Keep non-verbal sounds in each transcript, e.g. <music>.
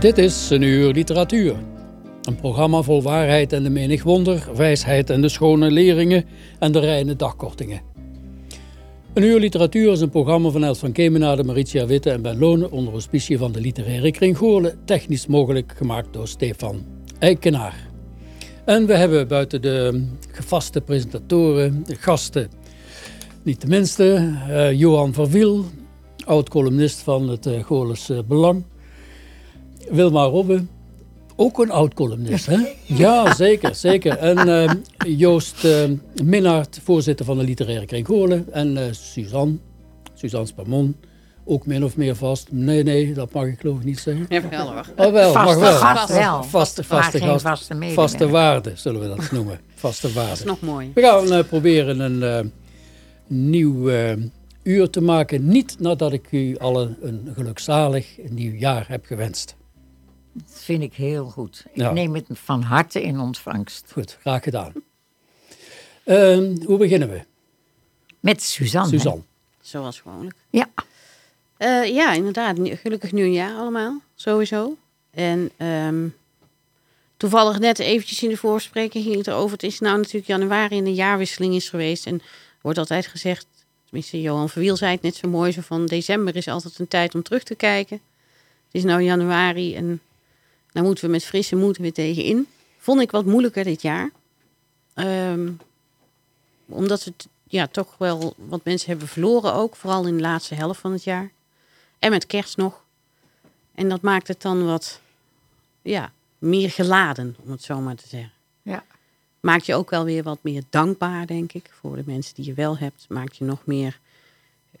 Dit is een uur literatuur. Een programma vol waarheid en de menig wonder, wijsheid en de schone leringen en de reine dagkortingen. Een uur literatuur is een programma van Els van Kemenade, Maritia Witte en Ben Lonen onder auspicie van de literaire kring Goorlen, technisch mogelijk gemaakt door Stefan Eikenaar. En we hebben buiten de gevaste presentatoren, de gasten, niet de minste, eh, Johan Verwiel, oud-columnist van het uh, Goorles eh, Belang. Wilma Robbe, ook een oud-columnist, hè? <laughs> Ja, zeker, zeker. En eh, Joost uh, Minnaert, voorzitter van de literaire kring Goorlen. En uh, Suzanne, Suzanne Spamon, ook min of meer vast. Nee, nee, dat mag ik geloof ik niet zeggen. Jawel hoor. Oh, wel, Vaste mag wel. gast wel. Vaste, vaste gast. vaste. Vaste waarde, zullen we dat <laughs> noemen. Vaste Dat is waarde. nog mooi. We gaan eh, proberen een eh, nieuw eh, uur te maken. Niet nadat ik u allen een gelukzalig nieuw jaar heb gewenst. Dat vind ik heel goed. Ik Ja. neem het van harte in ontvangst. Goed, graag gedaan. Ehm, hoe beginnen we? Met Suzanne. hè? Suzanne. Zoals gewoonlijk. Ja. Eh, ja, inderdaad. Gelukkig nieuwjaar allemaal. Sowieso. En ehm, toevallig net eventjes in de voorspreking ging het erover. Het is nou natuurlijk januari en de jaarwisseling is geweest. En wordt altijd gezegd, tenminste Johan Verwiel zei het net zo mooi. Zo van december is altijd een tijd om terug te kijken. Het is nou januari en nou moeten we met frisse moed weer tegenin. Vond ik wat moeilijker dit jaar. Ehm, omdat het ja, toch wel wat mensen hebben verloren ook. Vooral in de laatste helft van het jaar. En met kerst nog. En dat maakt het dan wat ja, meer geladen, om het zo maar te zeggen. Ja. Maakt je ook wel weer wat meer dankbaar, denk ik. Voor de mensen die je wel hebt. Maakt je nog meer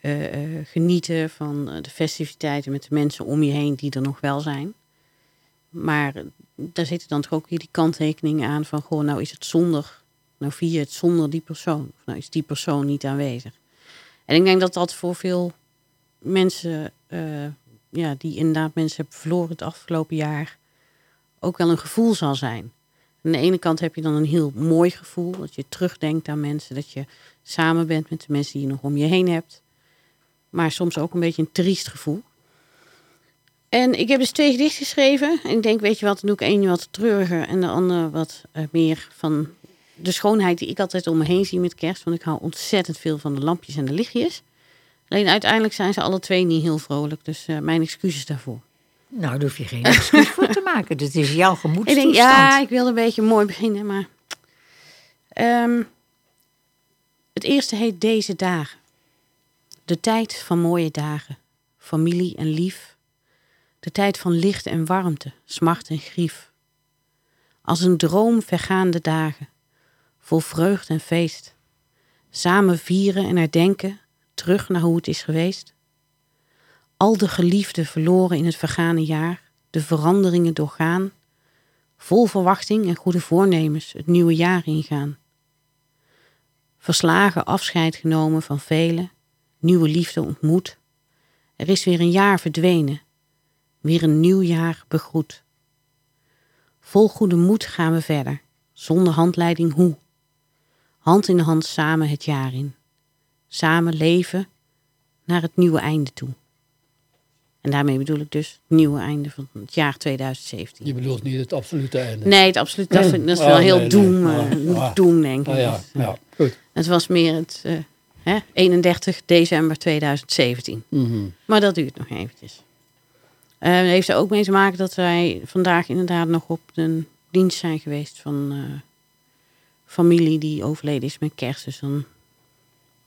eh, eh, genieten van eh, de festiviteiten met de mensen om je heen die er nog wel zijn. Maar daar zitten dan toch ook die kanttekeningen aan van... Goh, nou is het zonder, nou vier je het zonder die persoon. Of nou is die persoon niet aanwezig. En ik denk dat dat voor veel mensen... eh, ja, die inderdaad mensen hebben verloren het afgelopen jaar... ook wel een gevoel zal zijn. Aan de ene kant heb je dan een heel mooi gevoel. Dat je terugdenkt aan mensen. Dat je samen bent met de mensen die je nog om je heen hebt. Maar soms ook een beetje een triest gevoel. En ik heb dus twee gedichten geschreven. En ik denk, weet je wat, dan doe ik één wat treuriger en de andere wat eh, meer van de schoonheid die ik altijd om me heen zie met kerst. Want ik hou ontzettend veel van de lampjes en de lichtjes. Alleen uiteindelijk zijn ze alle twee niet heel vrolijk. Dus eh, mijn excuses daarvoor. Nou, daar hoef je geen <laughs> excuus voor te maken. Dit is jouw Ik gemoedstoestand. denk, ja, ik wilde een beetje mooi beginnen, maar... Ehm, het eerste heet Deze Dagen. De tijd van mooie dagen. Familie en lief. De tijd van licht en warmte, smart en grief. Als een droom vergaande dagen. Vol vreugd en feest. Samen vieren en herdenken, terug naar hoe het is geweest. Al de geliefden verloren in het vergane jaar, de veranderingen doorgaan, vol verwachting en goede voornemens het nieuwe jaar ingaan. Verslagen afscheid genomen van velen, nieuwe liefde ontmoet. Er is weer een jaar verdwenen, weer een nieuw jaar begroet. Vol goede moed gaan we verder, zonder handleiding hoe. Hand in hand samen het jaar in. Samen leven naar het nieuwe einde toe. En daarmee bedoel ik dus het nieuwe einde van het jaar 2017. Je bedoelt niet het absolute einde. Nee, het absoluut. Dat, vind- dat is Oh, wel heel nee, doem, nee. eh, Ah, ah. doem, denk ik. Ah, ja, Dus, eh, ja, goed. Het was meer het, eh, Hè? 31 december 2017. Mhm. Maar dat duurt nog eventjes. Eh heeft er ook mee te maken dat wij vandaag inderdaad nog op een dienst zijn geweest van eh, familie die overleden is met kerst. Dus dan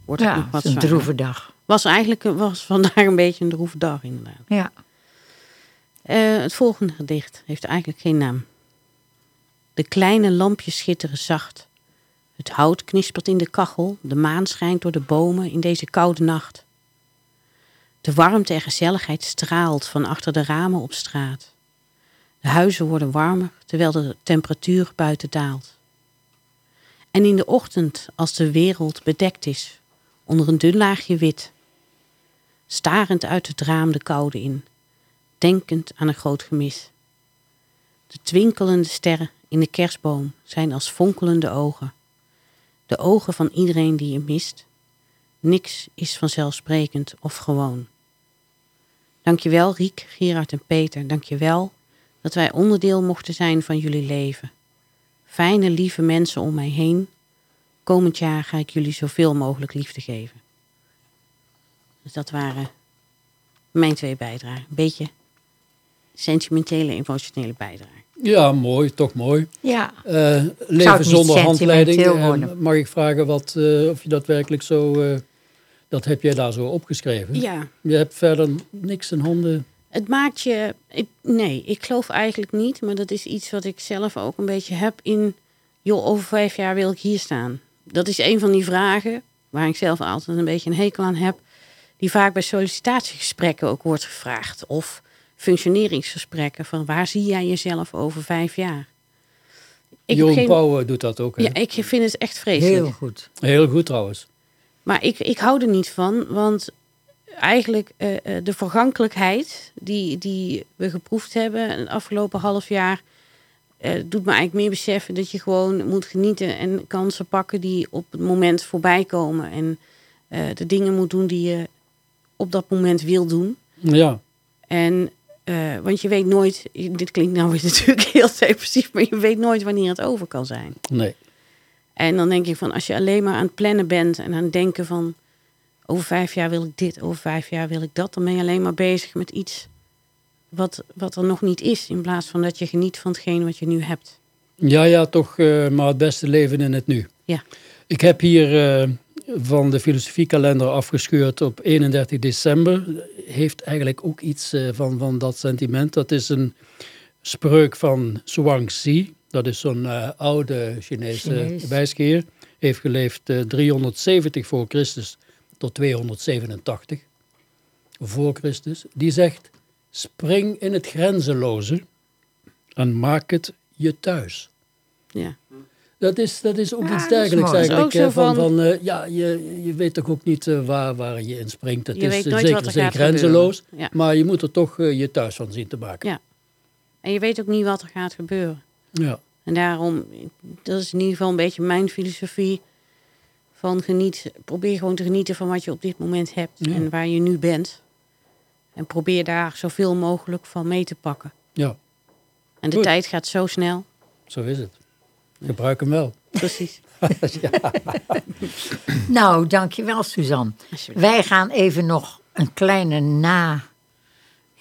wordt het Ja, nog het wat is een droeve dag. Was eigenlijk was vandaag een beetje een droeve dag inderdaad. Ja. Eh, het volgende gedicht heeft eigenlijk geen naam. De kleine lampjes schitteren zacht. Het hout knispert in de kachel. De maan schijnt door de bomen in deze koude nacht. De warmte en gezelligheid straalt van achter de ramen op straat. De huizen worden warmer terwijl de temperatuur buiten daalt. En in de ochtend, als de wereld bedekt is, onder een dun laagje wit, starend uit het raam de koude in, denkend aan een groot gemis. De twinkelende sterren in de kerstboom zijn als fonkelende ogen. De ogen van iedereen die je mist. Niks is vanzelfsprekend of gewoon. Dankjewel Riek, Gerard en Peter, dankjewel dat wij onderdeel mochten zijn van jullie leven. Fijne, lieve mensen om mij heen. Komend jaar ga ik jullie zoveel mogelijk liefde geven. Dus dat waren mijn twee bijdragen. Een beetje sentimentele, emotionele bijdrage. Ja, mooi, toch mooi. Ja. Eh, leven zonder handleiding. worden? mag ik vragen wat, eh, of je dat werkelijk zo... eh, dat heb jij daar zo opgeschreven? Ja, Je hebt verder niks in handen... het maakt je. Ik, nee, ik geloof eigenlijk niet, maar dat is iets wat ik zelf ook een beetje heb in. Joh, over vijf jaar wil ik hier staan. Dat is een van die vragen waar ik zelf altijd een beetje een hekel aan heb, die vaak bij sollicitatiegesprekken ook wordt gevraagd. Of functioneringsgesprekken van waar zie jij jezelf over vijf jaar? Ik Jeroen geen- Pauw doet dat ook. Hè? Ja, ik vind het echt vreselijk. Heel goed. Heel goed trouwens. Maar ik, ik hou er niet van, want eigenlijk eh, eh, de vergankelijkheid die, die we geproefd hebben het afgelopen half jaar, eh, doet me eigenlijk meer beseffen dat je gewoon moet genieten en kansen pakken die op het moment voorbij komen. En de dingen moet doen die je op dat moment wil doen. Ja, En, want je weet nooit, dit klinkt nou weer <laughs> natuurlijk heel depressief, maar je weet nooit wanneer het over kan zijn. nee. En dan denk ik van, als je alleen maar aan het plannen bent en aan het denken van, over vijf jaar wil ik dit, over vijf jaar wil ik dat, dan ben je alleen maar bezig met iets wat, wat er nog niet is, in plaats van dat je geniet van hetgeen wat je nu hebt. Ja, ja, toch eh, maar het beste leven in het nu. Ja. Ik heb hier eh, van de filosofiekalender afgescheurd op 31 december. Heeft eigenlijk ook iets eh, van, van dat sentiment. Dat is een spreuk van Zhuangzi. Dat is zo'n eh, oude Chinese Chinees. wijsgeer. Heeft geleefd eh, 370 voor Christus tot 287 voor Christus. Die zegt, spring in het grenzeloze en maak het je thuis. Ja. Dat is, dat is ook Ja, iets dergelijks eigenlijk. Van, van- van, eh, ja, je, je weet toch ook niet eh, waar, waar je in springt. Het Je is eh, zeker er gaat grenzeloos. Ja. Maar je moet er toch eh, je thuis van zien te maken. Ja. En je weet ook niet wat er gaat gebeuren. Ja. En daarom, dat is in ieder geval een beetje mijn filosofie. Van geniet, probeer gewoon te genieten van wat je op dit moment hebt Ja. en waar je nu bent. En probeer daar zoveel mogelijk van mee te pakken. ja, En de Goed. tijd gaat zo snel. zo is het. Gebruik hem wel. Precies. <laughs> Nou, dankjewel Suzanne. Wij gaan even nog een kleine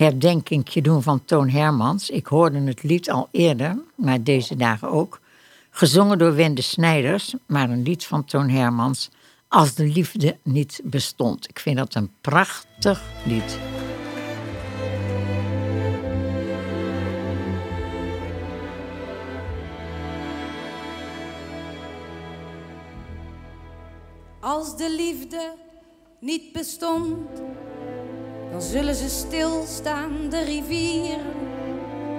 na-herdenkingje doen van Toon Hermans. Ik hoorde het lied al eerder, maar deze dagen ook. Gezongen door Wende Snijders, maar een lied van Toon Hermans. Als de liefde niet bestond. Ik vind dat een prachtig lied. Als de liefde niet bestond, zullen ze stilstaan, de rivieren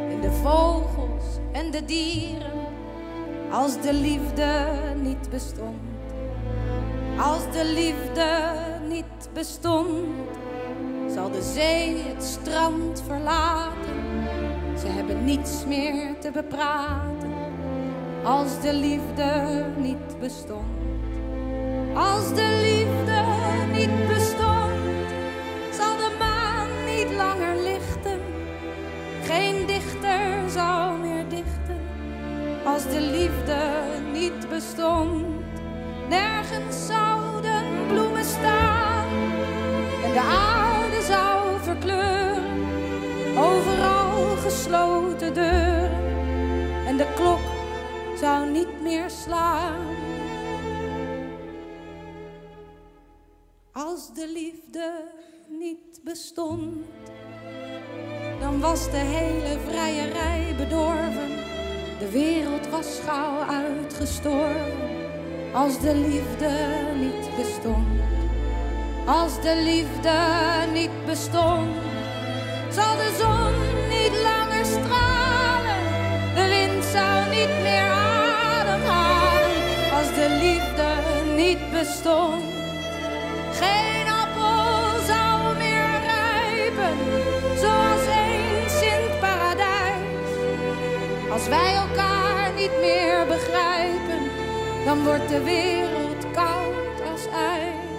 en de vogels en de dieren. Als de liefde niet bestond, als de liefde niet bestond, zal de zee het strand verlaten. Ze hebben niets meer te bepraten, als de liefde niet bestond. Als de liefde niet bestond, Geen dichter zou meer dichten. Als de liefde niet bestond, nergens zouden bloemen bestaan en de aarde zou verkleuren. Overal gesloten deuren en de klok zou niet meer slaan. Als de liefde niet bestond, dan was de hele vrijerij bedorven. De wereld was gauw uitgestorven. Als de liefde niet bestond, als de liefde niet bestond, zal de zon niet langer stralen. De wind zou niet meer ademhalen. Als de liefde niet bestond, wij elkaar niet meer begrijpen, dan wordt de wereld koud als ijs.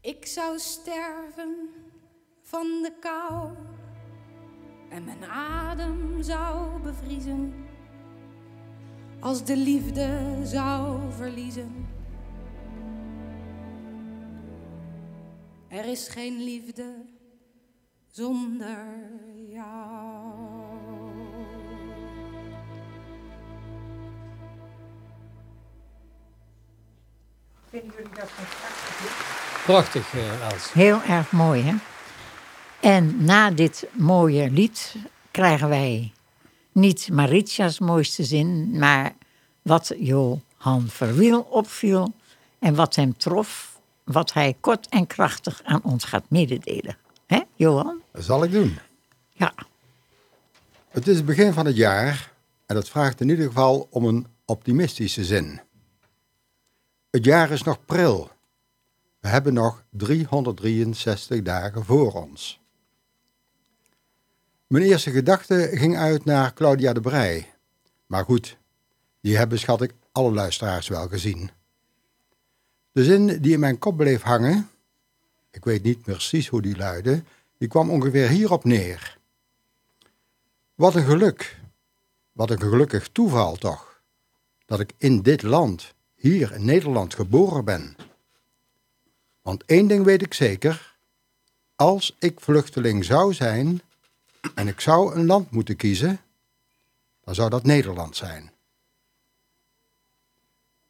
Ik zou sterven van de kou en mijn adem zou bevriezen als de liefde zou verliezen. Er is geen liefde zonder jou. Vinden jullie dat een prachtig? Prachtig, eh, Els. Heel erg mooi, hè? En na dit mooie lied krijgen wij niet Maritja's mooiste zin, maar wat Johan Verwiel opviel en wat hem trof, wat hij kort en krachtig aan ons gaat mededelen. Hè, Johan? Dat zal ik doen. Ja. Het is het begin van het jaar en dat vraagt in ieder geval om een optimistische zin. Het jaar is nog pril. We hebben nog 363 dagen voor ons. Mijn eerste gedachte ging uit naar Claudia de Brij. Maar goed, die hebben schat ik alle luisteraars wel gezien. De zin die in mijn kop bleef hangen, ik weet niet precies hoe die luidde, die kwam ongeveer hierop neer. Wat een geluk, wat een gelukkig toeval toch, dat ik in dit land, hier in Nederland, geboren ben. Want één ding weet ik zeker, als ik vluchteling zou zijn en ik zou een land moeten kiezen, dan zou dat Nederland zijn.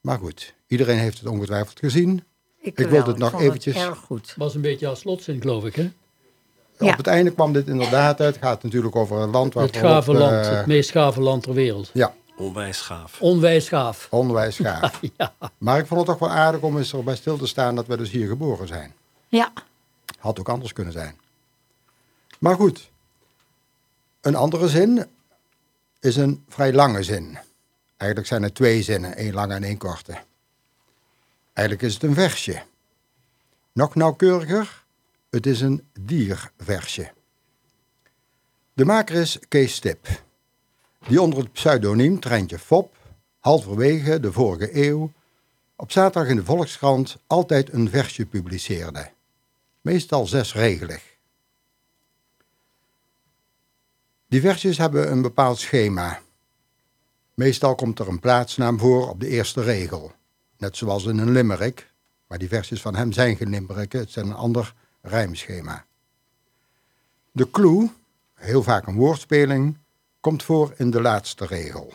Maar goed, iedereen heeft het ongetwijfeld gezien. Ik, wil wel. het nog vond eventjes- erg goed. Was een beetje als slotzin, geloof ik, hè? Ja. Op het einde kwam dit inderdaad uit. Het gaat natuurlijk over een land waar Het gave land, het meest gave land ter wereld. Ja, Onwijs gaaf. Onwijs gaaf. onwijs gaaf. <laughs> Ja. Maar ik vond het toch wel aardig om eens erbij stil te staan dat we dus hier geboren zijn. Ja, Had ook anders kunnen zijn. Maar goed, een andere zin is een vrij lange zin. Eigenlijk zijn er twee zinnen, één lange en één korte. Eigenlijk is het een versje. Nog nauwkeuriger, het is een dierversje. De maker is Kees Stip, die onder het pseudoniem Treintje Fop, halverwege de vorige eeuw, op zaterdag in de Volkskrant altijd een versje publiceerde. Meestal zesregelig. Die versjes hebben een bepaald schema. Meestal komt er een plaatsnaam voor op de eerste regel. Net zoals in een limerick, maar die versjes van hem zijn geen limericken, het zijn een ander rijmschema. De clue, heel vaak een woordspeling, komt voor in de laatste regel.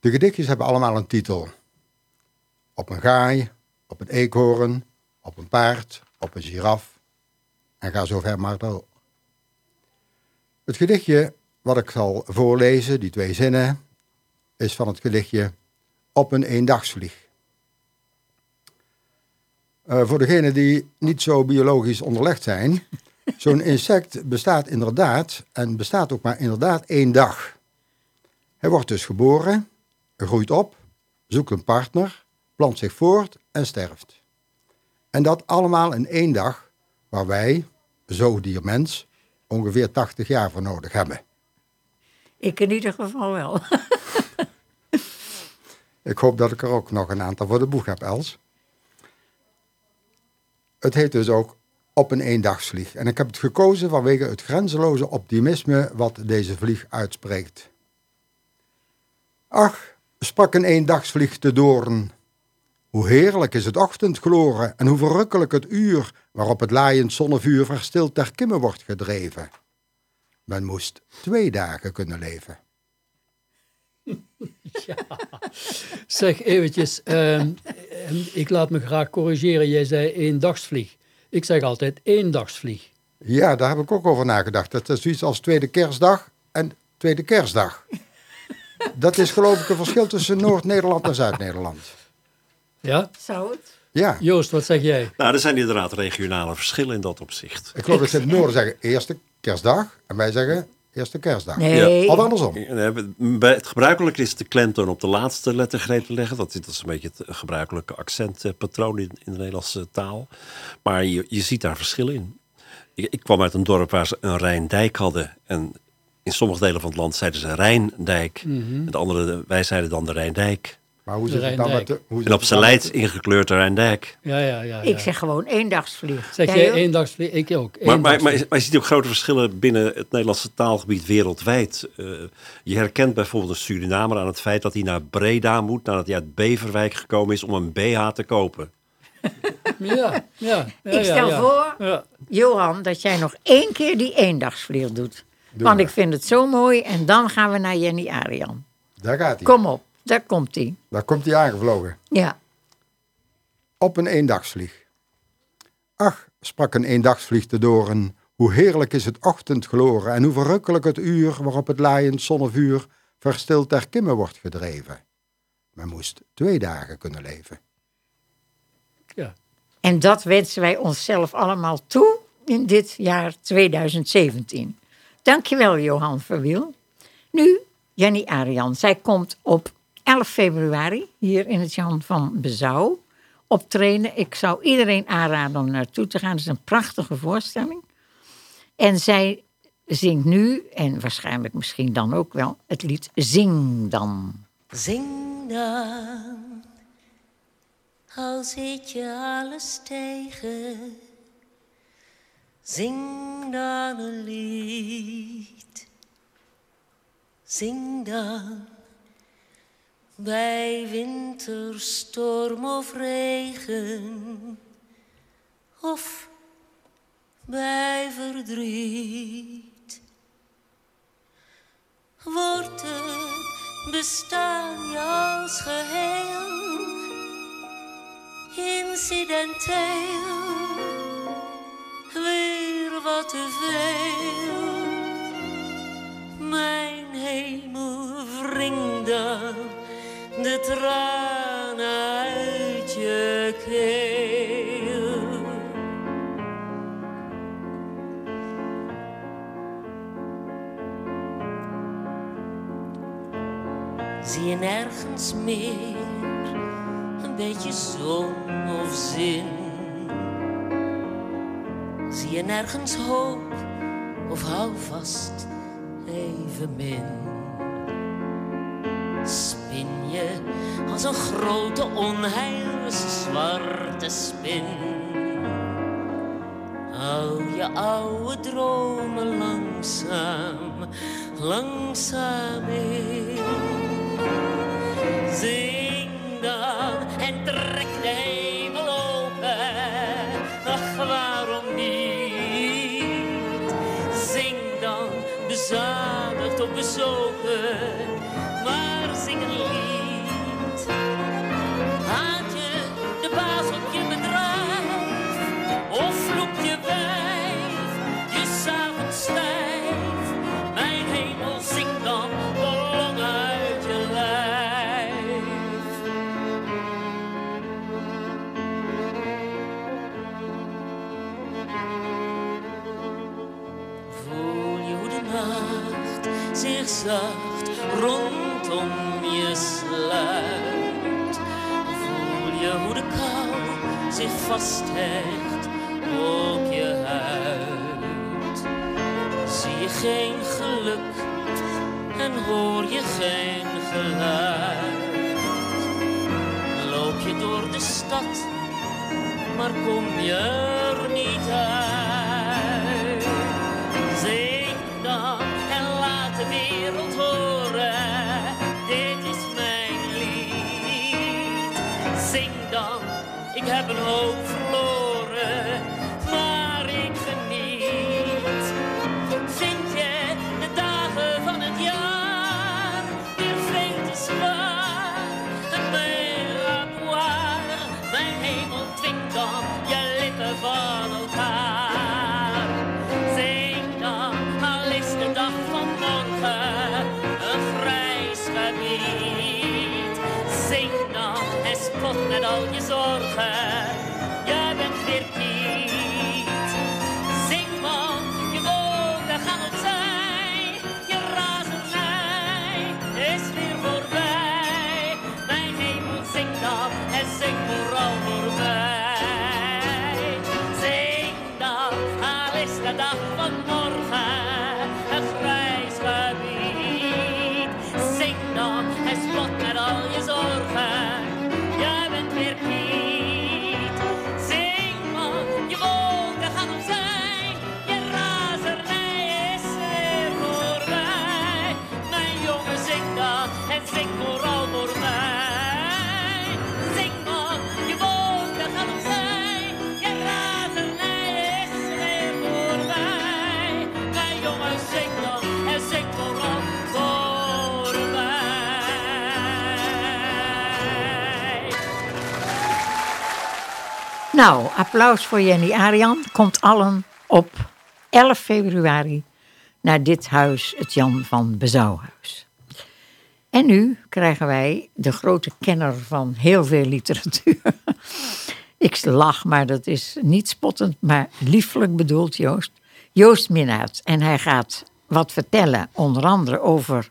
De gedichtjes hebben allemaal een titel. Op een gaai, op een eekhoorn, op een paard, op een giraf en ga zo ver maar door. Het gedichtje wat ik zal voorlezen, die twee zinnen, is van het gedichtje Op een eendagsvlieg. Eh, voor degenen die niet zo biologisch onderlegd zijn, <laughs> zo'n insect bestaat inderdaad, en bestaat ook maar inderdaad één dag. Hij wordt dus geboren, groeit op, zoekt een partner, plant zich voort en sterft. En dat allemaal in één dag, waar wij, zoogdier mens, ongeveer 80 jaar voor nodig hebben. ik in ieder geval wel. <laughs> Ik hoop dat ik er ook nog een aantal voor de boeg heb, Els. Het heet dus ook Op een eendagsvlieg. En ik heb het gekozen vanwege het grenzeloze optimisme wat deze vlieg uitspreekt. Ach, sprak een eendagsvlieg de doorn. Hoe heerlijk is het ochtendgloren en hoe verrukkelijk het uur waarop het laaiend zonnevuur verstild ter kimme wordt gedreven. Men moest twee dagen kunnen leven. <laughs> Zeg eventjes, ehm, ehm, ik laat me graag corrigeren. Jij zei eendagsvlieg. Ik zeg altijd eendagsvlieg. Ja, daar heb ik ook over nagedacht. Dat is zoiets als tweede kerstdag en tweede kerstdag. Dat is geloof ik een verschil tussen Noord-Nederland en Zuid-Nederland. Ja? Zou het? Ja, Joost, wat zeg jij? Nou, er zijn inderdaad regionale verschillen in dat opzicht. ik geloof dat ze in het noorden zeggen eerste kerstdag en wij zeggen eerste kerstdag. Nee. Of andersom. Bij Het gebruikelijk is de klemtoon op de laatste lettergreep te leggen. Dat is, dat is een beetje het gebruikelijke accentpatroon in, in de Nederlandse taal. Maar je, je ziet daar verschillen in. Ik, ik kwam uit een dorp waar ze een Rijndijk hadden. En in sommige delen van het land zeiden ze Rijndijk. En de andere, wij zeiden dan de Rijndijk. Maar hoe zit het dan met Rijndijk. de... Hoe zit En op zijn dan met leid ingekleurd de Rijndijk. Ja, ja, ja. Ik zeg gewoon eendagsvlieg. Zeg Jij eendagsvlieg? Ik ook. Maar, maar, maar, je ziet ook grote verschillen binnen het Nederlandse taalgebied wereldwijd. Eh, je herkent bijvoorbeeld een Surinamer aan het feit dat hij naar Breda moet nadat hij uit Beverwijk gekomen is om een BH te kopen. <laughs> Ja, ja. ja Ik stel ja. voor, Ja. Johan, dat jij nog één keer die eendagsvlieg doet. Want ik vind het zo mooi. En dan gaan we naar Jenny Arian. Daar gaat hij. Kom op, daar komt hij. Daar komt hij aangevlogen. Ja. Op een eendagsvlieg. Ach, sprak een eendagsvlieg de doorn, hoe heerlijk is het ochtendgloren en hoe verrukkelijk het uur waarop het laaiend zonnevuur verstild ter kimme wordt gedreven. Men moest twee dagen kunnen leven. ja. En dat wensen wij onszelf allemaal toe in dit jaar 2017. Dankjewel, Johan Verwiel. Nu, Jenny Arian. Zij komt op 11 februari hier in het Jan van Bezouw optreden. Ik zou iedereen aanraden om naartoe te gaan. Het is een prachtige voorstelling. En zij zingt nu, en waarschijnlijk misschien dan ook wel, het lied Zing dan. Zing dan, al zit je alles tegen. Zing dan een lied. Zing dan, bij winterstorm of regen. Of bij verdriet. Wordt het bestaan je als geheel incidenteel weer wat te veel. Mijn hemel, wring dan de tranen. Zie je nergens meer een beetje zon of zin? Zie je nergens hoop of hou vast even min? Spin je als een grote onheilse zwarte spin? Al je oude dromen langzaam, langzaam in. Zacht rondom je sluit. Voel je hoe de kou zich vasthecht op je huid. Zie je geen geluk en hoor je geen geluid. Loop je door de stad, maar kom je er niet uit. Ik heb een hoop spot met al je zorgen, Nou, applaus voor Jenny Arian. Komt allen op 11 februari naar dit huis, het Jan van Bezouwhuis. En nu krijgen wij de grote kenner van heel veel literatuur. <laughs> Ik lach, maar dat is niet spottend, maar lieflijk bedoeld, Joost. Joost Minnaert. En hij gaat wat vertellen, onder andere over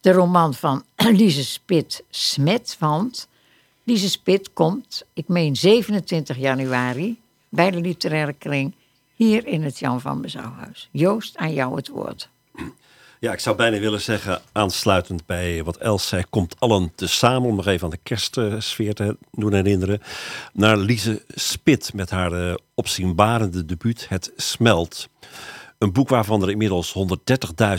de roman van <clears throat> Lise Spit Smet. Want Lise Spit komt, ik meen 27 januari, bij de literaire kring hier in het Jan van Bezouwhuis. Joost, aan jou het woord. Ja, ik zou bijna willen zeggen, aansluitend bij wat Els zei, komt allen tezamen, om nog even aan de kerstsfeer te doen herinneren, naar Lise Spit met haar eh, opzienbarende debuut Het Smelt. Een boek waarvan er inmiddels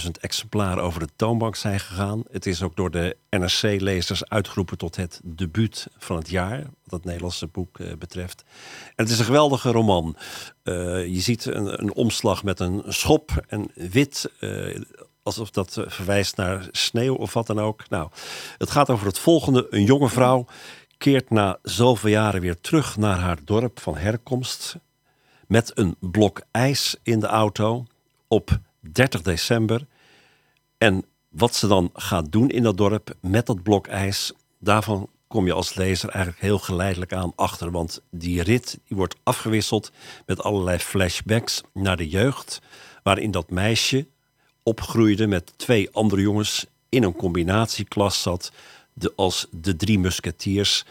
130.000 exemplaren over de toonbank zijn gegaan. Het is ook door de NRC-lezers uitgeroepen tot het debuut van het jaar, wat het Nederlandse boek eh, betreft. En het is een geweldige roman. Eh, je ziet een, een omslag met een schop en wit, eh, alsof dat verwijst naar sneeuw of wat dan ook. Nou, het gaat over het volgende. Een jonge vrouw keert na zoveel jaren weer terug naar haar dorp van herkomst met een blok ijs in de auto op 30 december. En wat ze dan gaat doen in dat dorp met dat blok ijs, daarvan kom je als lezer eigenlijk heel geleidelijk aan achter. Want die rit die wordt afgewisseld met allerlei flashbacks naar de jeugd, waarin dat meisje opgroeide met twee andere jongens in een combinatieklas zat, de, als de drie musketiers.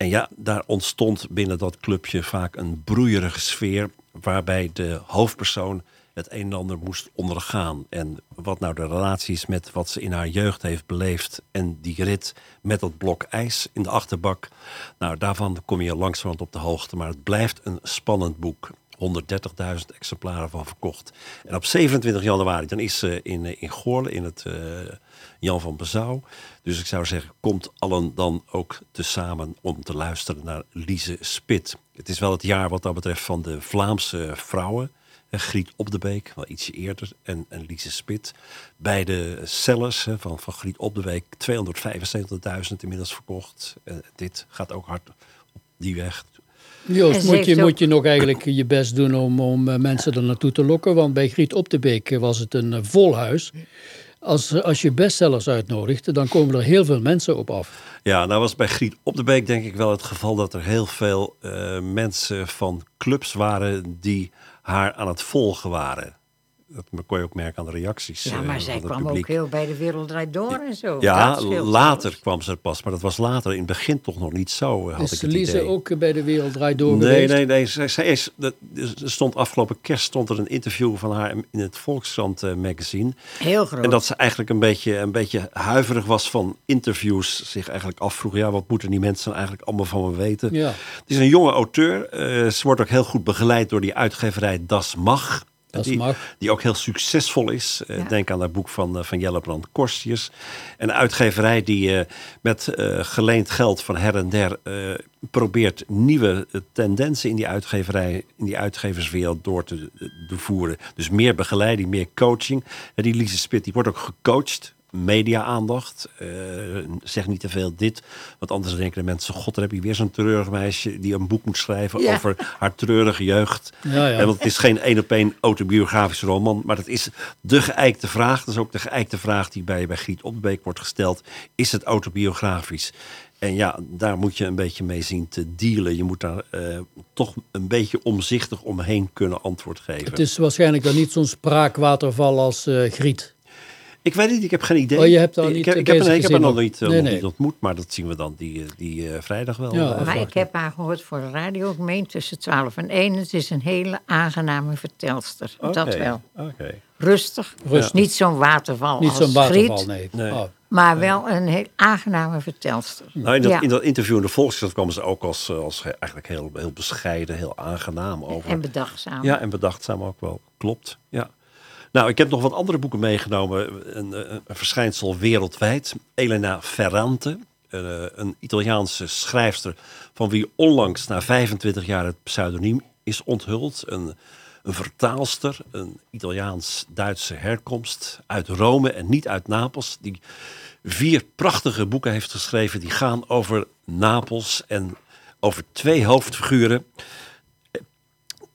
En ja, daar ontstond binnen dat clubje vaak een broeierige sfeer, waarbij de hoofdpersoon het een en ander moest ondergaan. En wat nou de relaties met wat ze in haar jeugd heeft beleefd en die rit met dat blok ijs in de achterbak. Nou, daarvan kom je langzamerhand op de hoogte. Maar het blijft een spannend boek. 130.000 exemplaren van verkocht. En op 27 januari, dan is ze in, eh, in Goorlen, in het eh, Jan van Bezouw. Dus ik zou zeggen, komt allen dan ook tezamen om te luisteren naar Lise Spit. Het is wel het jaar wat dat betreft van de Vlaamse vrouwen. Griet Op de Beek, wel ietsje eerder, en, en Lise Spit. Beide sellers van, van Griet Op de Beek, 275.000 inmiddels verkocht. Dit gaat ook hard op die weg. Joost, moet je, ook- moet je nog eigenlijk je best doen om, om eh, mensen er naartoe te lokken? Want bij Griet Op de Beek was het een eh, vol huis. Als, als je bestsellers uitnodigt, dan komen er heel veel mensen op af. Ja, nou was bij Griet Op de Beek denk ik wel het geval dat er heel veel eh, mensen van clubs waren die haar aan het volgen waren. Dat kon je ook merken aan de reacties. Ja, eh, maar zij het kwam publiek. ook heel bij de Wereld Draait Door en zo. Ja, later zelfs. kwam ze er pas, maar dat was later. In het begin toch nog niet zo, eh, had Is ik het Lise idee. ook eh, bij de Wereld Draait Door Nee, geweest? nee, nee. Zij, zij is, dat, er stond afgelopen kerst stond er een interview van haar in het Volkskrant eh, magazine. Heel groot. En dat ze eigenlijk een beetje, een beetje huiverig was van interviews. Zich eigenlijk afvroeg, ja, wat moeten die mensen eigenlijk allemaal van me weten? Ja. Het is een jonge auteur. Eh, ze wordt ook heel goed begeleid door die uitgeverij Das Mag. Dat die, mag. die ook heel succesvol is. Eh, Ja. Denk aan dat boek van, eh, van Jellebrand Korstius. Een uitgeverij die eh, met eh, geleend geld van her en der eh, probeert nieuwe tendensen in die uitgeverij, in die uitgeverswereld door te, te voeren. Dus meer begeleiding, meer coaching. En die Lise Spit die wordt ook gecoacht. Media-aandacht. Eh, zeg niet te veel dit. Want anders denken de mensen: God, dan heb je weer zo'n treurig meisje die een boek moet schrijven Ja. over haar treurige jeugd. Ja, ja. En want het is geen één op één autobiografische roman, maar dat is de geëikte vraag. Dat is ook de geëikte vraag die bij, bij Griet Opbeek wordt gesteld. Is het autobiografisch? En ja, daar moet je een beetje mee zien te dealen. Je moet daar eh, toch een beetje omzichtig omheen kunnen antwoord geven. Het is waarschijnlijk dan niet zo'n spraakwaterval als eh, Griet. Ik weet niet, ik heb geen idee. Oh, je hebt ik, niet heb, ik, heb, ik heb haar nog niet, eh, Nee, nog nee. niet ontmoet, maar dat zien we dan die, eh, die eh, vrijdag wel. Ja. Maar ik heb haar gehoord voor de radio, ik meen tussen 12 en 1. Het is een hele aangename vertelster. Dat wel. Oké. Rustig. Rustig. Niet zo'n waterval Niet als zo'n waterval, Griet, nee. Nee. Oh. maar wel een heel aangename vertelster. Nou, in dat, Ja. in dat interview in de Volkskrant kwamen ze ook als, als eigenlijk heel, heel bescheiden, heel aangenaam over. En bedachtzaam. Ja, en bedachtzaam ook wel. Klopt, ja. Nou, ik heb nog wat andere boeken meegenomen. Een, eh, een, verschijnsel wereldwijd. Elena Ferrante, een, eh, een Italiaanse schrijfster... van wie onlangs na 25 jaar het pseudoniem is onthuld. Een, een vertaalster, een Italiaans-Duitse herkomst... uit Rome en niet uit Napels... die vier prachtige boeken heeft geschreven... die gaan over Napels en over twee hoofdfiguren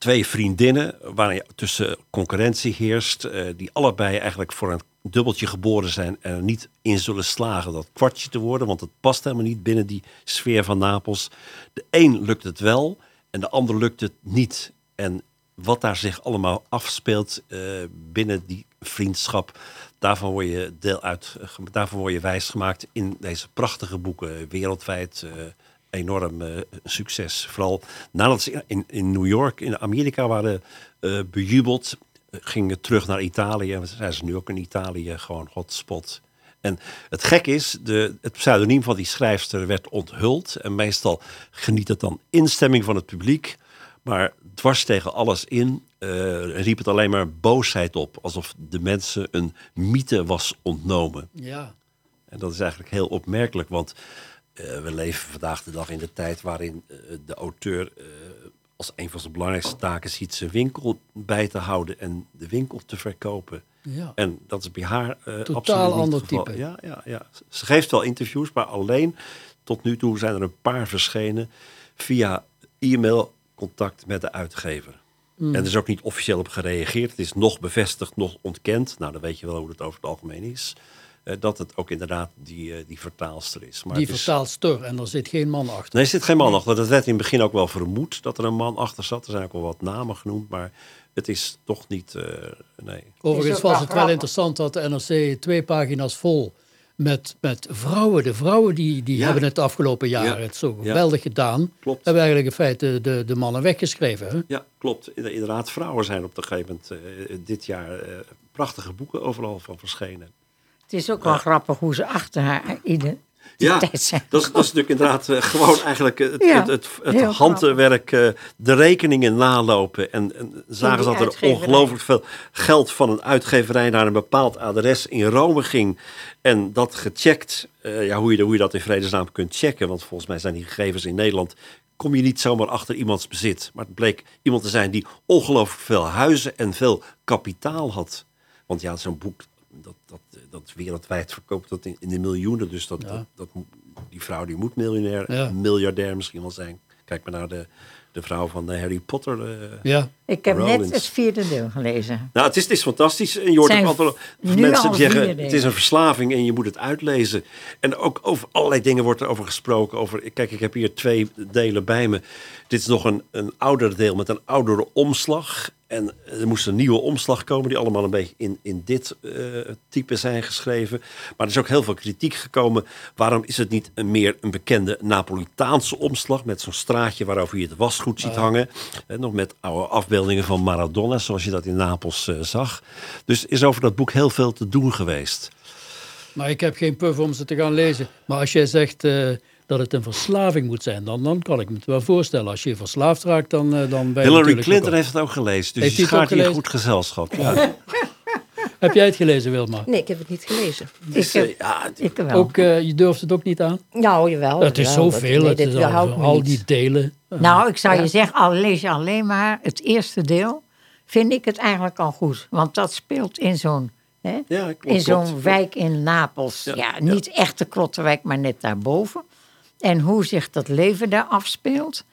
twee vriendinnen waarin tussen concurrentie heerst, eh, die allebei eigenlijk voor een dubbeltje geboren zijn en er niet in zullen slagen dat kwartje te worden, want het past helemaal niet binnen die sfeer van Napels. De een lukt het wel en de ander lukt het niet. En wat daar zich allemaal afspeelt eh, binnen die vriendschap, daarvan word je deel uit, eh, daarvan word je wijsgemaakt in deze prachtige boeken wereldwijd. Enorm eh, succes. Vooral nadat ze in, in New York, in Amerika waren eh, bejubeld, eh, gingen terug naar Italië. En zijn ze nu ook in Italië gewoon hotspot. En het gek is, de, het pseudoniem van die schrijfster werd onthuld. En meestal geniet het dan instemming van het publiek. Maar dwars tegen alles in riep het alleen maar boosheid op. Alsof de mensen een mythe was ontnomen. Ja. En dat is eigenlijk heel opmerkelijk, want eh, we leven vandaag de dag in de tijd waarin eh, de auteur eh, als een van zijn belangrijkste taken ziet zijn winkel bij te houden en de winkel te verkopen. Ja. En dat is bij haar Totaal absoluut niet ander geval. type. Ja, ja, ja. Ze geeft wel interviews, maar alleen tot nu toe zijn er een paar verschenen via e-mail contact met de uitgever. Mm. En er is ook niet officieel op gereageerd. Het is nog bevestigd, nog ontkend. Nou, dan weet je wel hoe het over het algemeen is. Eh, dat het ook inderdaad die, eh, die vertaalster is. Maar Die is- vertaalster en er zit geen man achter. Nee, er zit geen man achter. Dat werd in het begin ook wel vermoed dat er een man achter zat. Er zijn ook wel wat namen genoemd, maar het is toch niet. eh, nee. Overigens was het wel interessant dat de NRC twee pagina's vol met, met vrouwen. De vrouwen die, die Ja. hebben het de afgelopen jaren Ja. het zo Ja. geweldig gedaan. Klopt. Hebben eigenlijk in feite de, de mannen weggeschreven. Hè? Ja, klopt. Inder- Inderdaad, vrouwen zijn op een gegeven moment dit jaar prachtige boeken overal van verschenen. Het is ook wel grappig hoe ze achter haar identiteit zijn. dat is, dat is natuurlijk inderdaad eh, gewoon eigenlijk het, Ja, het, het, handwerk, eh, de rekeningen nalopen. En, en zagen ze dat er ongelooflijk veel geld van een uitgeverij naar een bepaald adres in Rome ging. En dat gecheckt, eh, ja, hoe, je, hoe je dat in vredesnaam kunt checken. Want volgens mij zijn die gegevens in Nederland, kom je niet zomaar achter iemands bezit. Maar het bleek iemand te zijn die ongelooflijk veel huizen en veel kapitaal had. Want ja, zo'n boek, dat, dat, dat wereldwijd verkoopt dat in, in de miljoenen. Dus dat, dat, dat, die vrouw die moet miljonair, Ja. miljardair misschien wel zijn. Kijk maar naar de, de vrouw van eh, Harry Potter. eh. Ja. Ik heb Rollins. net het vierde deel gelezen. Nou, het is, het is fantastisch. En je hoort ook altijd mensen die zeggen, het is een verslaving en je moet het uitlezen. En ook over allerlei dingen wordt er over gesproken. Over, kijk, ik heb hier twee delen bij me. Dit is nog een, een ouder deel met een oudere omslag. En er moest een nieuwe omslag komen die allemaal een beetje in, in dit eh, type zijn geschreven. Maar er is ook heel veel kritiek gekomen. Waarom is het niet een meer een bekende Napolitaanse omslag met zo'n straatje waarover je het wasgoed ziet hangen. Eh, nog met oude afbeeldingen van Maradona, zoals je dat in Napels eh, zag. Dus is over dat boek heel veel te doen geweest. Maar ik heb geen puff om ze te gaan lezen. Maar als jij zegt, dat het een verslaving moet zijn, dan, dan kan ik me het wel voorstellen. Als je verslaafd raakt, dan, eh, dan ben je Hillary Clinton ook- heeft het ook gelezen, dus Heeft je hij het ook schaart hier gelezen? goed gezelschap. Ja. <laughs> Heb jij het gelezen, Wilma? Nee, ik heb het niet gelezen. Dus, heb- eh, ja, Ik wel. Ook, eh, je durft het ook niet aan? Nou, jawel. het is zoveel, dat- nee, het is al, al die delen. Nou, ik zou Ja. je zeggen, al lees je alleen maar het eerste deel, vind ik het eigenlijk al goed. Want dat speelt in zo'n hè, Ja, klopt, in zo'n wijk in Napels. Ja, Ja, ja. niet echt de Klotterwijk, maar net daarboven. En hoe zich dat leven daar afspeelt.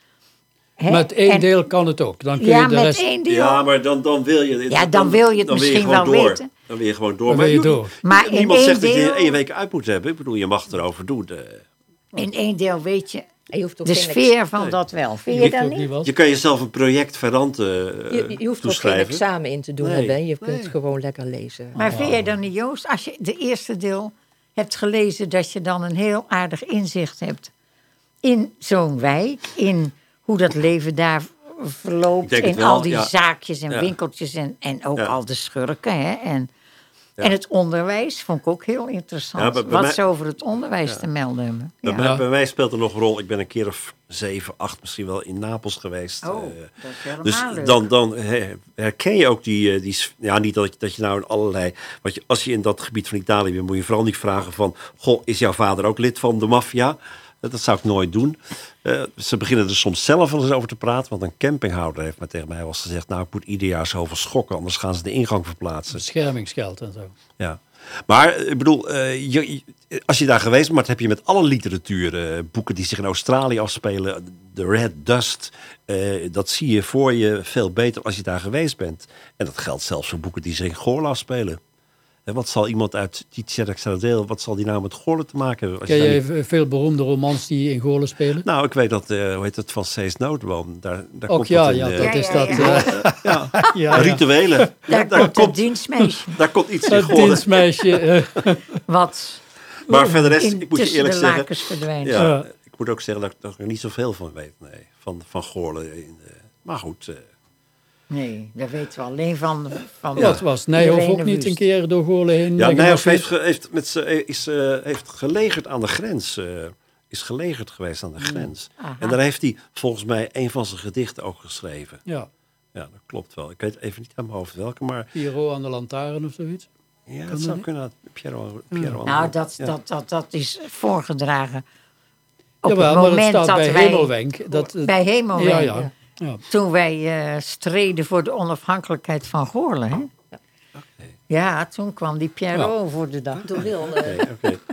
Met één en- deel kan het ook. Dan kun Ja, je de met rest... één deel. Ja, maar dan, dan wil je... Ja, dan wil je het dan misschien wel door. weten. Dan wil je gewoon door. Dan je door. Maar in niemand één zegt dat je één week uit moet hebben. Ik bedoel, je mag erover doen. De- In één deel weet je je hoeft ook de sfeer van Nee. dat wel. Vind je dat niet? Je kan jezelf een project verant eh Je, je hoeft er ook geen examen in te doen Nee. Je nee. kunt gewoon lekker lezen. Maar vind jij dan niet, Joost, als je de eerste deel hebt gelezen, dat je dan een heel aardig inzicht hebt in zo'n wijk, in hoe dat leven daar verloopt, in al die ja. zaakjes en Ja. winkeltjes en, en ook Ja. al de schurken. Hè? En. En het onderwijs vond ik ook heel interessant. Wat mij- ze over het onderwijs te melden hebben. Bij, bij mij speelt er nog een rol. Ik ben een keer of zeven, acht misschien wel in Napels geweest. Oh, eh, dat dus leuk. dan, dan her- herken je ook die, eh, die... Ja, niet dat je, dat je nou in allerlei... Want je, als je in dat gebied van Italië bent, moet je vooral niet vragen van... Goh, is jouw vader ook lid van de maffia? Dat zou ik nooit doen. Eh, ze beginnen er soms zelf wel eens over te praten. Want een campinghouder heeft maar tegen mij wel eens gezegd... Nou, ik moet ieder jaar zoveel schokken, anders gaan ze de ingang verplaatsen. Beschermingsgeld en zo. Ja. Maar ik bedoel, eh, je, als je daar geweest bent, maar dat heb je met alle literatuur. eh, boeken die zich in Australië afspelen, The Red Dust. dat zie je voor je veel beter als je daar geweest bent. En dat geldt zelfs voor boeken die zich in Goorlen afspelen. Wat zal iemand uit die Tjerk Saradeel, wat zal die nou met Goorlen te maken hebben? Als je Ken niet- v- veel beroemde romans die in Goorlen spelen? Nou, ik weet dat, eh, hoe heet het, van Cees Noodboom. Daar, daar Ook komt ja, dat in, ja, eh, dat is dat. ja. eh, <laughs> <laughs> ja, ja, ja. rituelen. Daar, komt het dienstmeisje. <laughs> daar komt iets in Het Goorlen. dienstmeisje. Wat Maar verder rest, in, ik moet je eerlijk de zeggen... Ja, Ja. ik moet ook zeggen dat ik, er niet zoveel van weet. Nee, van, van Goorlen. In de, maar goed. Eh, Nee, dat weten we alleen van... van Dat was Nijhoff ook niet een keer door Goorlen heen. ja, eh, Nijhoff heeft, ge- heeft, met z'n- is, eh, heeft gelegerd aan de grens. eh, is gelegerd geweest aan de grens. Aha. En daar heeft hij volgens mij een van zijn gedichten ook geschreven. Ja, Ja, dat klopt wel. Ik weet even niet aan mijn hoofd welke, maar Piero aan de lantaarn of zoiets. ja, het zou kunnen. Piero, Piero Nou, dat, ja. dat, dat, dat is voorgedragen op Jawel, het maar het moment staat dat bij wij... Hemelwenk. Dat, eh, bij Hemelwenk, Ja, ja. Ja. toen wij eh, streden voor de onafhankelijkheid van Goorlen. Hè? Ja, toen kwam die Pierrot voor de dag. Door Wil. eh,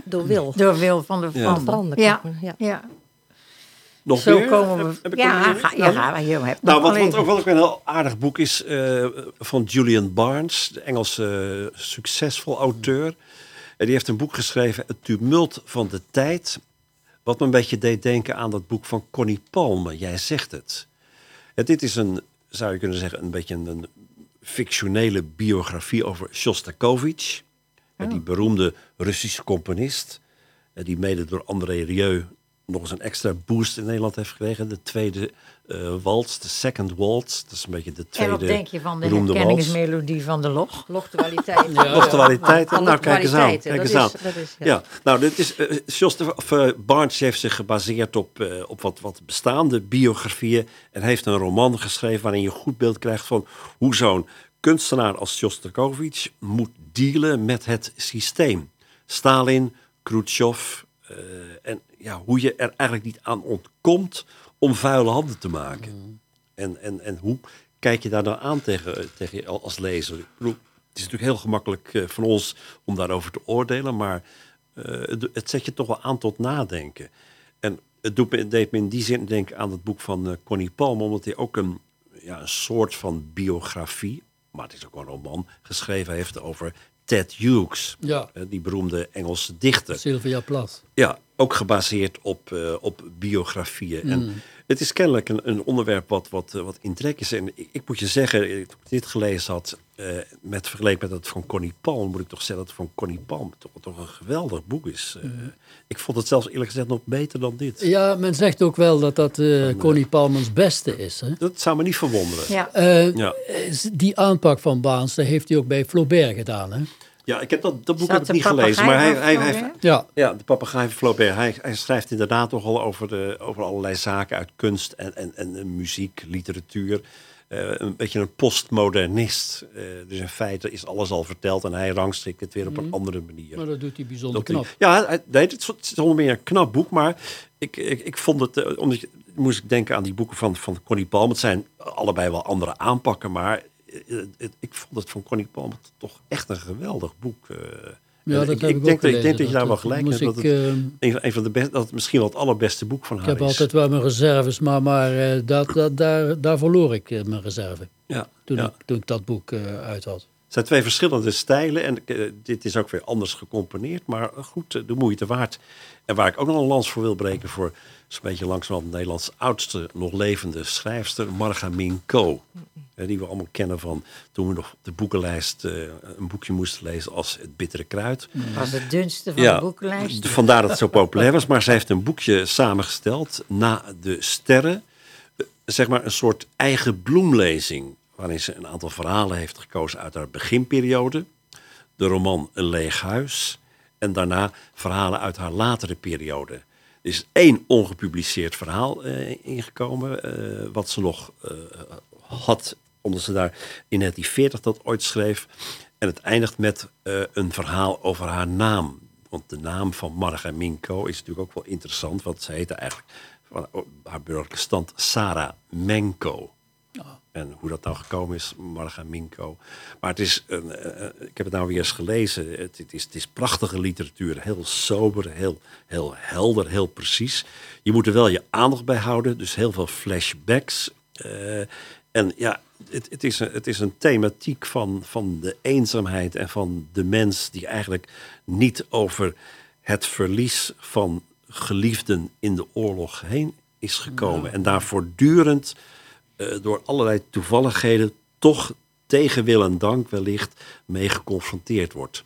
door Wil. Door Wil van der Ja. Van. Van der Ja, ja. ja. Nog Zo meer? komen we... Heb- heb ik ja, ga, ja, Nou, ga, je hebt Nou, wat, wat ook wel ook een heel aardig boek is eh, van Julian Barnes, de Engelse eh, succesvol auteur. En die heeft een boek geschreven, Het tumult van de tijd. Wat me een beetje deed denken aan dat boek van Connie Palme, Jij zegt het. Dit is een, zou je kunnen zeggen, een beetje een, een fictionele biografie over Shostakovich. En Die beroemde Russische componist. eh, Die mede door André Rieu nog eens een extra boost in Nederland heeft gekregen. De tweede eh waltz, de second waltz. Dat is een beetje de En tweede wat denk je van de herkenningsmelodie van de log? Logdualiteit. Ja. Nou, kijk eens aan. Kijk eens dat aan. is- dat is- ja. ja. nou, dit is, Shosta- of, Barnes heeft zich gebaseerd op, op wat, wat bestaande biografieën. En heeft een roman geschreven waarin je een goed beeld krijgt van hoe zo'n kunstenaar als Shostakovich moet dealen met het systeem. Stalin, Khrushchev. en ja, hoe je er eigenlijk niet aan ontkomt om vuile handen te maken. En, en, en hoe kijk je daar dan aan tegen, tegen als lezer? Ik bedoel, het is natuurlijk heel gemakkelijk eh, van ons om daarover te oordelen, maar eh, het, het zet je toch wel aan tot nadenken. En het doet me, deed me in die zin denken aan het boek van eh, Connie Palm, omdat hij ook een, ja, een soort van biografie, maar het is ook een roman, geschreven heeft over Ted Hughes, Ja. die beroemde Engelse dichter. Sylvia Plath. Ja, ook gebaseerd op, op biografieën. Mm. En het is kennelijk een, een onderwerp wat, wat, eh, wat in trek is. En ik, ik moet je zeggen, eh, toen ik dit gelezen had, eh, met vergeleken met dat van Connie Palm, moet ik toch zeggen dat het van Connie Palm toch, toch een geweldig boek is. Eh, Ik vond het zelfs eerlijk gezegd nog beter dan dit. Ja, men zegt ook wel dat dat eh Connie Palmens beste is. Hè? Dat zou me niet verwonderen. Ja. Eh, Ja. Die aanpak van Baans, dat heeft hij ook bij Flaubert gedaan. Hè? Ja, ik heb dat, dat boek Zat heb ik niet gelezen. Maar hij, hij, hij, Ja, Ja, de papegaai van Flaubert. Hij, hij schrijft inderdaad toch al over, de, over allerlei zaken uit kunst en, en, en eh, muziek, literatuur. Eh, een beetje een postmodernist. Eh, dus in feite is alles al verteld en hij rangschikt het weer op een andere manier. maar dat doet hij bijzonder Dat knap. ja, hij- nee, het is- onder meer een knap boek, maar ik, ik, ik vond het, omdat moest ik denken aan die boeken van, van Connie Palm. Het zijn allebei wel andere aanpakken, maar ik vond het van Connie Palm toch echt een geweldig boek. eh. Ja, dat ik, heb ik ik denk, dat, ik denk dat je daar wel gelijk hebt. Dat ik, het, eh, een, van- de best, dat het misschien wel het allerbeste boek van Ik haar heb is. altijd wel mijn reserves, maar, maar eh, dat, dat, daar, daar verloor ik eh, mijn reserve. ja, Toen, ja. ik, toen ik dat boek eh, uit had. Het zijn twee verschillende stijlen en eh, dit is ook weer anders gecomponeerd, maar goed, eh, de moeite waard. En waar ik ook nog een lans voor wil breken voor zo'n beetje langzamerhand Nederlands oudste nog levende schrijfster, Marga Minko. Eh, Die we allemaal kennen van toen we nog op de boekenlijst eh, een boekje moesten lezen als Het Bittere Kruid. was het dunste van de boekenlijst. Vandaar dat het zo populair was. Maar zij heeft een boekje samengesteld na de sterren. Zeg maar een soort eigen bloemlezing. Waarin ze een aantal verhalen heeft gekozen uit haar beginperiode. De roman Een leeg huis. En daarna verhalen uit haar latere periode. Er is één ongepubliceerd verhaal eh, ingekomen. eh, wat ze nog eh, had, omdat ze daar in 1940 dat ooit schreef. En het eindigt met een verhaal over haar naam. Want de naam van Marga Minko is natuurlijk ook wel interessant. Want ze heette eigenlijk van haar burgerlijke stand Sarah Menko. En hoe dat nou gekomen is, Marga Minko. Maar het is, een, eh, eh, ik heb het nou weer eens gelezen. Het, het, is, het is prachtige literatuur. Heel sober, heel, heel helder, heel precies. Je moet er wel je aandacht bij houden. Dus heel veel flashbacks. Eh, en ja, het, het, is een, het is een thematiek van, van de eenzaamheid en van de mens die eigenlijk niet over het verlies van geliefden in de oorlog heen is gekomen. En daar voortdurend door allerlei toevalligheden toch tegen wil en dank wellicht mee geconfronteerd wordt.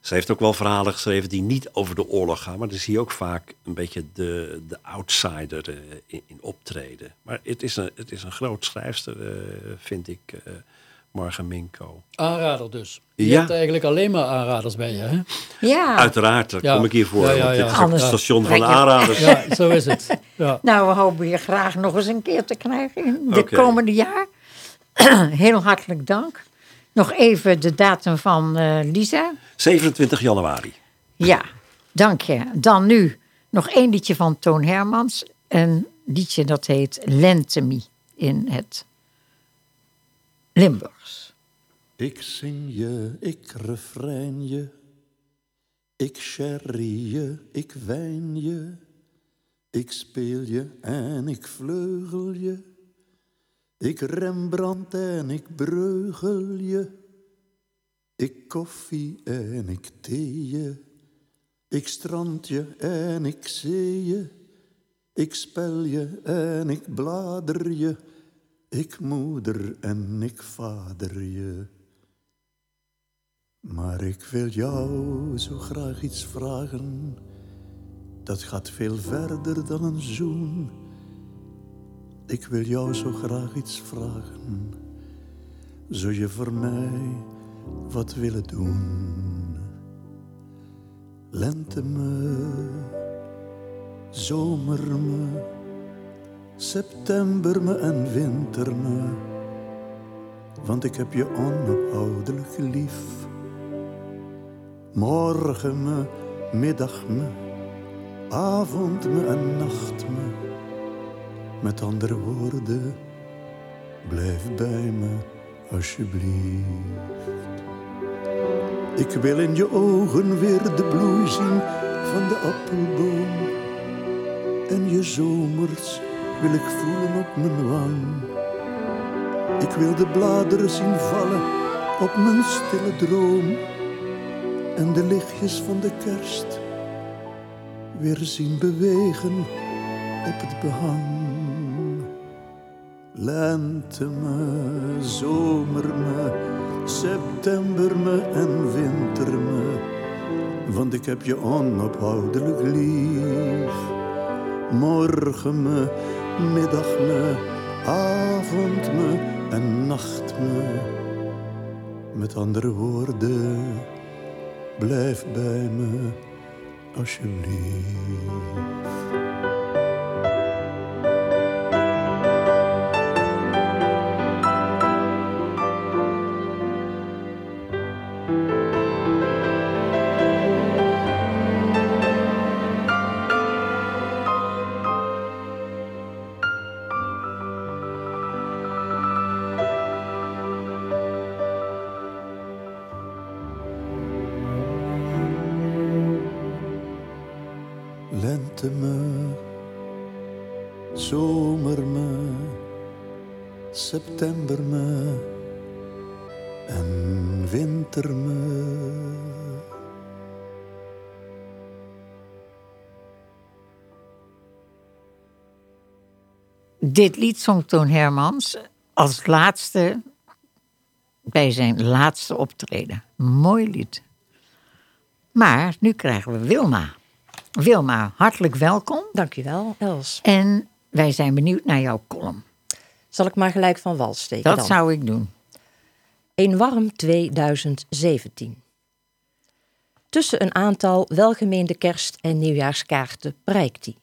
Ze heeft ook wel verhalen geschreven die niet over de oorlog gaan, maar dan zie je ook vaak een beetje de, de outsider eh, in, in optreden. Maar het is een, het is een groot schrijfster, eh, vind ik, Minko. Aanrader dus. Je Ja. hebt eigenlijk alleen maar aanraders bij je, hè? Ja. Uiteraard, daar Ja. kom ik hier voor. Ja, ja, want dit ja. is het station van de aanraders. Ja, zo is het. <laughs> Ja. Nou, we hopen je graag nog eens een keer te krijgen in de komende jaar. <clears throat> Heel hartelijk dank. Nog even de datum van eh, Lisa. 27 januari. Ja, dank je. Dan nu nog één liedje van Toon Hermans. Een liedje dat heet Lentemie in het Limburgs. Ik zing je, ik refrein je, ik sherry je, ik wijn je, ik speel je en ik vleugel je, ik Rembrandt en ik breugel je, ik koffie en ik thee je, ik strand je en ik zee je, ik spel je en ik blader je, ik moeder en ik vader je. Maar ik wil jou zo graag iets vragen. Dat gaat veel verder dan een zoen. Ik wil jou zo graag iets vragen. Zou je voor mij wat willen doen? Lente me, zomer me, september me en winter me. Want ik heb je onophoudelijk lief. Morgen me, middag me, avond me en nacht me. Met andere woorden, blijf bij me alsjeblieft. Ik wil in je ogen weer de bloei zien van de appelboom. En je zomers wil ik voelen op mijn wang. Ik wil de bladeren zien vallen op mijn stille droom. En de lichtjes van de kerst weer zien bewegen op het behang. Lente me, zomer me, september me en winter me. Want ik heb je onophoudelijk lief. Morgen me, middag me, avond me en nacht me. Met andere woorden, blijf bij me, alsjeblieft. Dit lied zong Toon Hermans als laatste bij zijn laatste optreden. Mooi lied. Maar nu krijgen we Wilma. Wilma, hartelijk welkom. Dankjewel, Els. En wij zijn benieuwd naar jouw column. Zal ik maar gelijk van wal steken Dat dan? zou ik doen. Een warm 2017. Tussen een aantal welgemeende kerst- en nieuwjaarskaarten prijkt hij.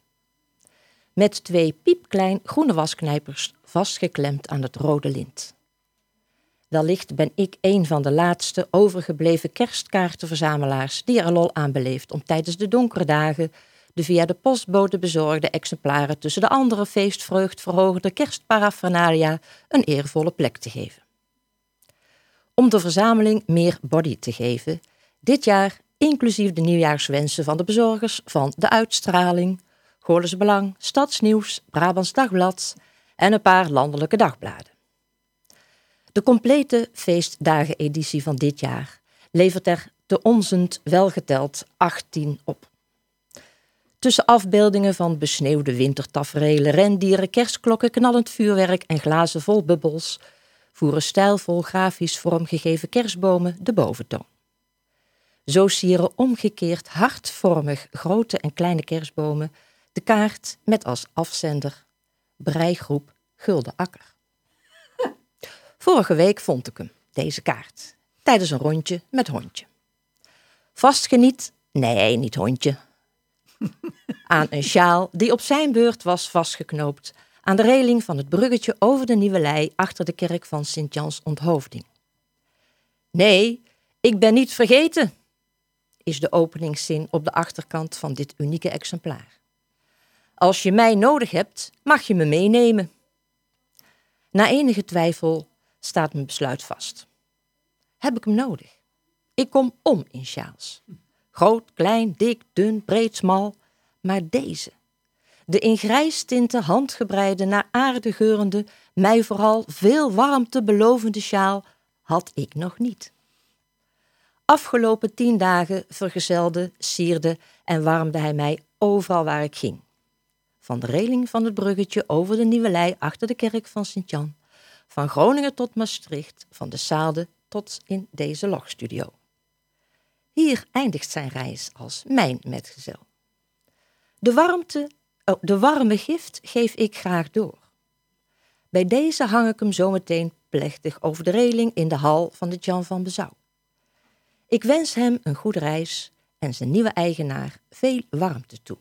Met twee piepklein groene wasknijpers vastgeklemd aan het rode lint. Wellicht ben ik een van de laatste overgebleven kerstkaartenverzamelaars die er lol aan beleeft om tijdens de donkere dagen de via de postbode bezorgde exemplaren tussen de andere feestvreugdverhogende kerstparaphernalia een eervolle plek te geven. Om de verzameling meer body te geven, dit jaar inclusief de nieuwjaarswensen van de bezorgers van De Uitstraling, Goorles Belang, Stadsnieuws, Brabants Dagblad en een paar landelijke dagbladen. De complete feestdagen-editie van dit jaar levert er te onzend welgeteld 18 op. Tussen afbeeldingen van besneeuwde wintertaferelen, rendieren, kerstklokken, knallend vuurwerk en glazen vol bubbels voeren stijlvol grafisch vormgegeven kerstbomen de boventoon. Zo sieren omgekeerd hartvormig grote en kleine kerstbomen de kaart met als afzender breigroep Gulden Akker. <laughs> Vorige week vond ik hem, deze kaart, tijdens een rondje met hondje. Vastgeniet, nee, niet hondje, <laughs> aan een sjaal die op zijn beurt was vastgeknoopt aan de reling van het bruggetje over de Nieuwe Lei achter de kerk van Sint-Jans Onthoofding. Nee, ik ben niet vergeten, is de openingszin op de achterkant van dit unieke exemplaar. Als je mij nodig hebt, mag je me meenemen. Na enige twijfel staat mijn besluit vast. Heb ik hem nodig? Ik kom om in sjaals. Groot, klein, dik, dun, breed, smal. Maar deze, de in grijstinten handgebreide, naar aarde geurende, mij vooral veel warmte belovende sjaal, had ik nog niet. Afgelopen tien dagen vergezelde, sierde en warmde hij mij overal waar ik ging. Van de reling van het bruggetje over de Nieuwe Lei achter de kerk van Sint-Jan, van Groningen tot Maastricht, van de Saalde tot in deze logstudio. Hier eindigt zijn reis als mijn metgezel. De warmte, oh, de warme gift geef ik graag door. Bij deze hang ik hem zometeen plechtig over de reling in de hal van de Jan van Bezouw. Ik wens hem een goede reis en zijn nieuwe eigenaar veel warmte toe.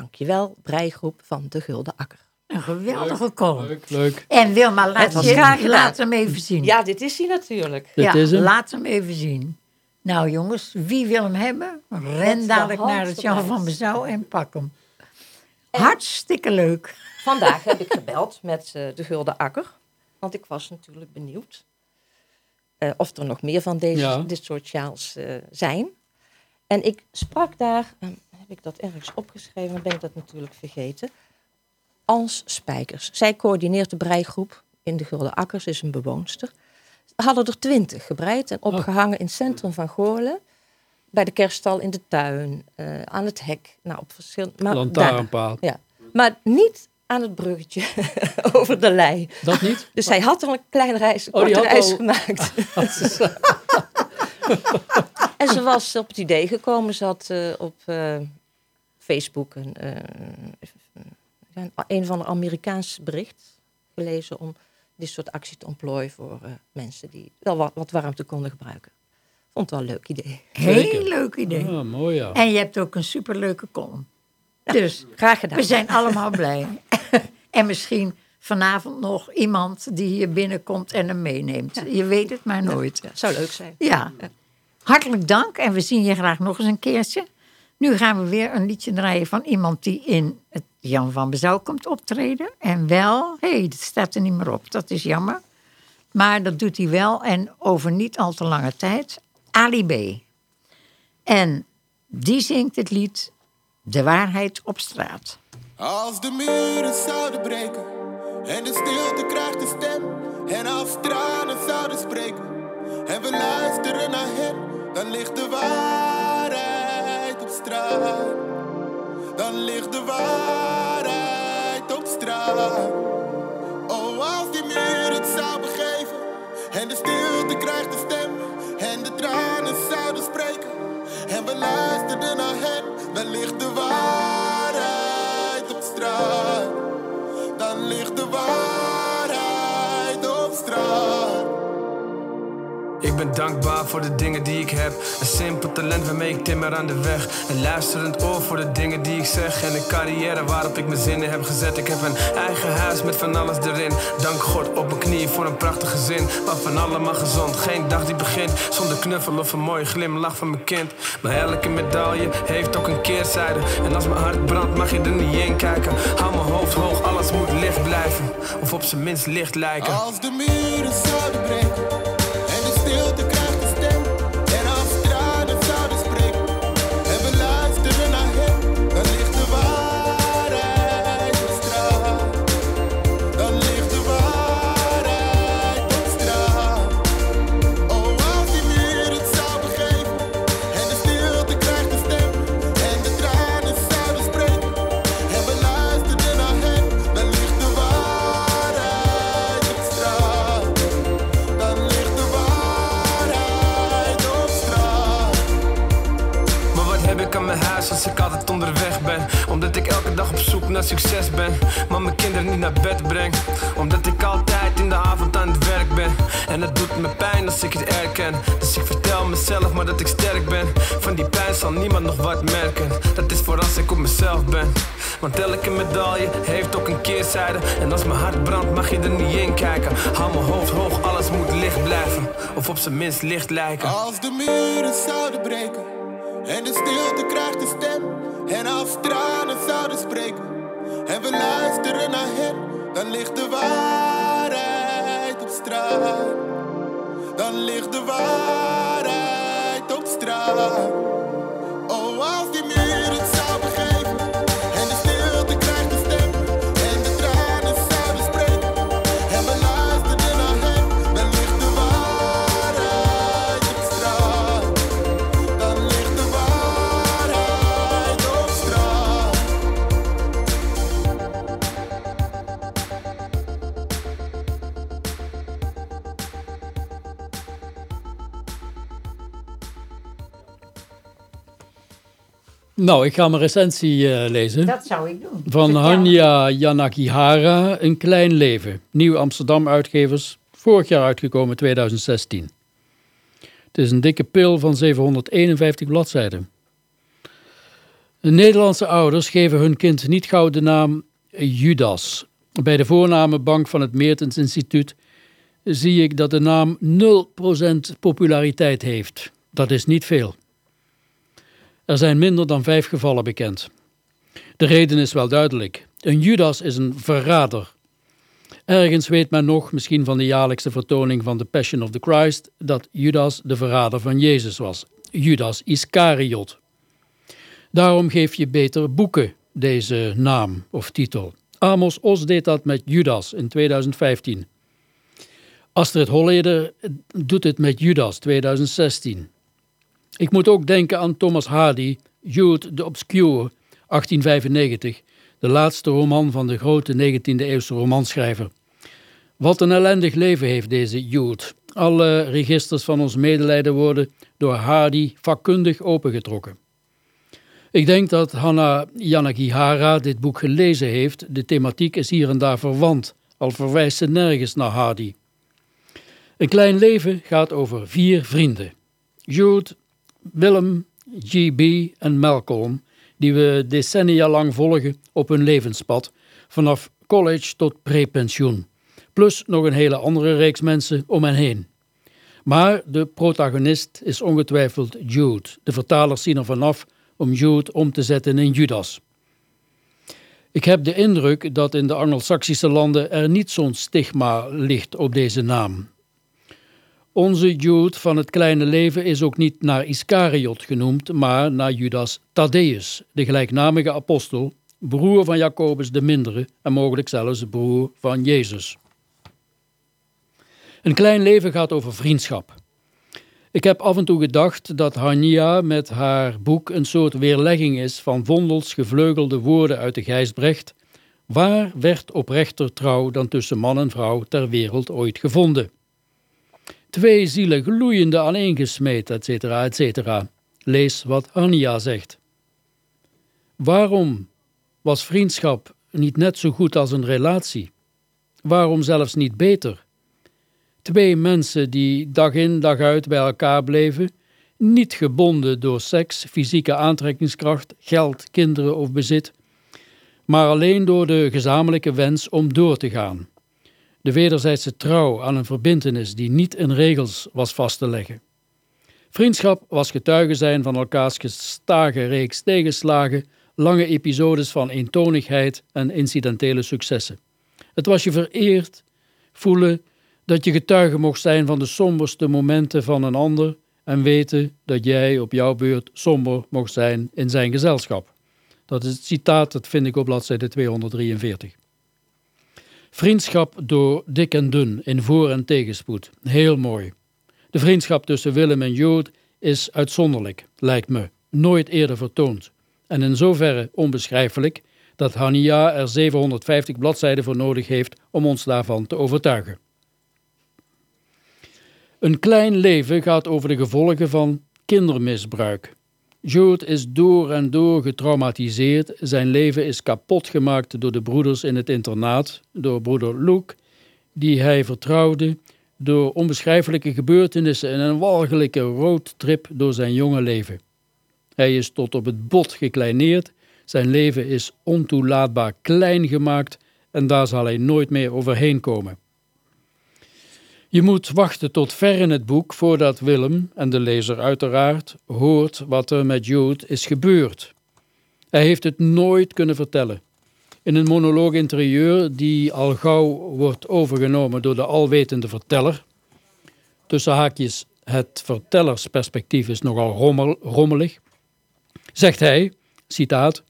Dankjewel, breigroep van de Gulden Akker. Een geweldige column. Leuk, leuk. En Wilma, laat, je, graag laat hem even zien. Ja, dit is hij natuurlijk. Dit Ja, is hem. laat hem even zien. Nou jongens, wie wil hem hebben? Ren de dadelijk naar het Jan van. Bezouw en pak hem. Hartstikke leuk. Vandaag heb ik gebeld met eh, de Gulden Akker. Want ik was natuurlijk benieuwd eh, of er nog meer van deze, Ja. dit soort sjaals eh, zijn. En ik sprak daar, heb ik dat ergens opgeschreven, dan ben ik dat natuurlijk vergeten. Als Spijkers. Zij coördineert de breigroep in de Gulden Akkers, is een bewoonster. Ze hadden er twintig gebreid en opgehangen in het centrum van Goorlen. Bij de kerststal in de tuin, eh, aan het hek. Nou, op verschillende... maar. Lantaarnpaal. Ja, maar niet aan het bruggetje <laughs> over de lei. Dat niet? Dus hij had al een kleine reis, een Oh, reis al- gemaakt. <laughs> <laughs> en ze was op het idee gekomen, ze had eh, op eh, Facebook een, eh, een, een van de Amerikaans bericht gelezen om dit soort actie te ontplooien voor eh, mensen die wel wat, wat warmte konden gebruiken. Vond vond het wel een leuk idee. Heel leuk idee. Ah, mooi ja. En je hebt ook een superleuke column. Dus Graag gedaan. we zijn allemaal blij. <laughs> en misschien vanavond nog iemand die hier binnenkomt en hem meeneemt. Je weet het maar nooit. Ja, zou leuk zijn. Ja. Hartelijk dank en we zien je graag nog eens een keertje. Nu gaan we weer een liedje draaien van iemand die in het Jan van Bezouw komt optreden. En wel, hé, hey, het staat er niet meer op, dat is jammer. Maar dat doet hij wel en over niet al te lange tijd. Ali B. En die zingt het lied De waarheid op straat. Als de muren zouden breken en de stilte krijgt een stem. En als tranen zouden spreken en we luisteren naar hen, dan ligt de waarheid straat. Dan ligt de waarheid op straat. Oh, als die muur het zou begeven en de stilte krijgt een stem en de tranen zouden spreken en we luisterden naar hen, dan ligt de waarheid ben dankbaar voor de dingen die ik heb. Een simpel talent waarmee ik timmer aan de weg. Een luisterend oor voor de dingen die ik zeg. En een carrière waarop ik mijn zinnen heb gezet. Ik heb een eigen huis met van alles erin. Dank God op mijn knieën voor een prachtig gezin. Waarvan allemaal gezond. Geen dag die begint zonder knuffel of een mooie glimlach van mijn kind. Maar elke medaille heeft ook een keerzijde. En als mijn hart brandt mag je er niet in kijken. Hou mijn hoofd hoog, alles moet licht blijven. Of op zijn minst licht lijken. Als de muren zouden breken niemand nog wat merken. Dat is voor als ik op mezelf ben. Want elke medaille heeft ook een keerzijde. En als mijn hart brandt mag je er niet in kijken. Hou mijn hoofd hoog, alles moet licht blijven. Of op zijn minst licht lijken. Als de muren zouden breken en de stilte krijgt een stem. En als tranen zouden spreken en we luisteren naar hen, dan ligt de waarheid op straat. Dan ligt de waarheid op straat. Nou, ik ga mijn recensie eh, lezen. Dat zou ik doen. Van Vertel. Hanya Yanakihara, Een Klein Leven. Nieuw Amsterdam uitgevers, vorig jaar uitgekomen 2016. Het is een dikke pil van 751 bladzijden. De Nederlandse ouders geven hun kind niet gauw de naam Judas. Bij de voornamenbank van het Meertens Instituut zie ik dat de naam 0% populariteit heeft. Dat is niet veel. Er zijn minder dan vijf gevallen bekend. De reden is wel duidelijk. Een Judas is een verrader. Ergens weet men nog, misschien van de jaarlijkse vertoning van The Passion of the Christ, dat Judas de verrader van Jezus was. Judas Iscariot. Daarom geef je beter boeken deze naam of titel. Amos Os deed dat met Judas in 2015. Astrid Holleder doet het met Judas 2016. Ik moet ook denken aan Thomas Hardy, Jude the Obscure, 1895, de laatste roman van de grote 19e-eeuwse romanschrijver. Wat een ellendig leven heeft deze Jude. Alle registers van ons medelijden worden door Hardy vakkundig opengetrokken. Ik denk dat Hanna Yanagihara dit boek gelezen heeft. De thematiek is hier en daar verwant, al verwijst ze nergens naar Hardy. Een klein leven gaat over vier vrienden. Jude, Willem, G.B. en Malcolm, die we decennia lang volgen op hun levenspad, vanaf college tot prepensioen. Plus nog een hele andere reeks mensen om hen heen. Maar de protagonist is ongetwijfeld Jude. De vertalers zien er vanaf om Jude om te zetten in Judas. Ik heb de indruk dat in de Angelsaksische landen er niet zo'n stigma ligt op deze naam. Onze Jude van het kleine leven is ook niet naar Iscariot genoemd, maar naar Judas Thaddeus, de gelijknamige apostel, broer van Jacobus de Mindere en mogelijk zelfs broer van Jezus. Een klein leven gaat over vriendschap. Ik heb af en toe gedacht dat Hania met haar boek een soort weerlegging is van Vondels gevleugelde woorden uit de Gijsbrecht. Waar werd oprechter trouw dan tussen man en vrouw ter wereld ooit gevonden? Twee zielen gloeiende aaneengesmeed, etc., etc. Lees wat Hania zegt. Waarom was vriendschap niet net zo goed als een relatie? Waarom zelfs niet beter? Twee mensen die dag in dag uit bij elkaar bleven, niet gebonden door seks, fysieke aantrekkingskracht, geld, kinderen of bezit, maar alleen door de gezamenlijke wens om door te gaan. De wederzijdse trouw aan een verbintenis die niet in regels was vast te leggen. Vriendschap was getuige zijn van elkaars gestage reeks tegenslagen, lange episodes van eentonigheid en incidentele successen. Het was je vereerd voelen dat je getuige mocht zijn van de somberste momenten van een ander en weten dat jij op jouw beurt somber mocht zijn in zijn gezelschap. Dat is het citaat, dat vind ik op bladzijde 243. Vriendschap door dik en dun, in voor- en tegenspoed. Heel mooi. De vriendschap tussen Willem en Jood is uitzonderlijk, lijkt me, nooit eerder vertoond. En in zoverre onbeschrijfelijk dat Hania er 750 bladzijden voor nodig heeft om ons daarvan te overtuigen. Een klein leven gaat over de gevolgen van kindermisbruik. Jude is door en door getraumatiseerd. Zijn leven is kapot gemaakt door de broeders in het internaat, door broeder Luke, die hij vertrouwde, door onbeschrijfelijke gebeurtenissen en een walgelijke roadtrip door zijn jonge leven. Hij is tot op het bot gekleineerd, zijn leven is ontoelaatbaar klein gemaakt en daar zal hij nooit meer overheen komen. Je moet wachten tot ver in het boek voordat Willem, en de lezer uiteraard, hoort wat er met Jude is gebeurd. Hij heeft het nooit kunnen vertellen. In een monoloog interieur die al gauw wordt overgenomen door de alwetende verteller. Tussen haakjes, het vertellersperspectief is nogal rommel, rommelig. Zegt hij, citaat,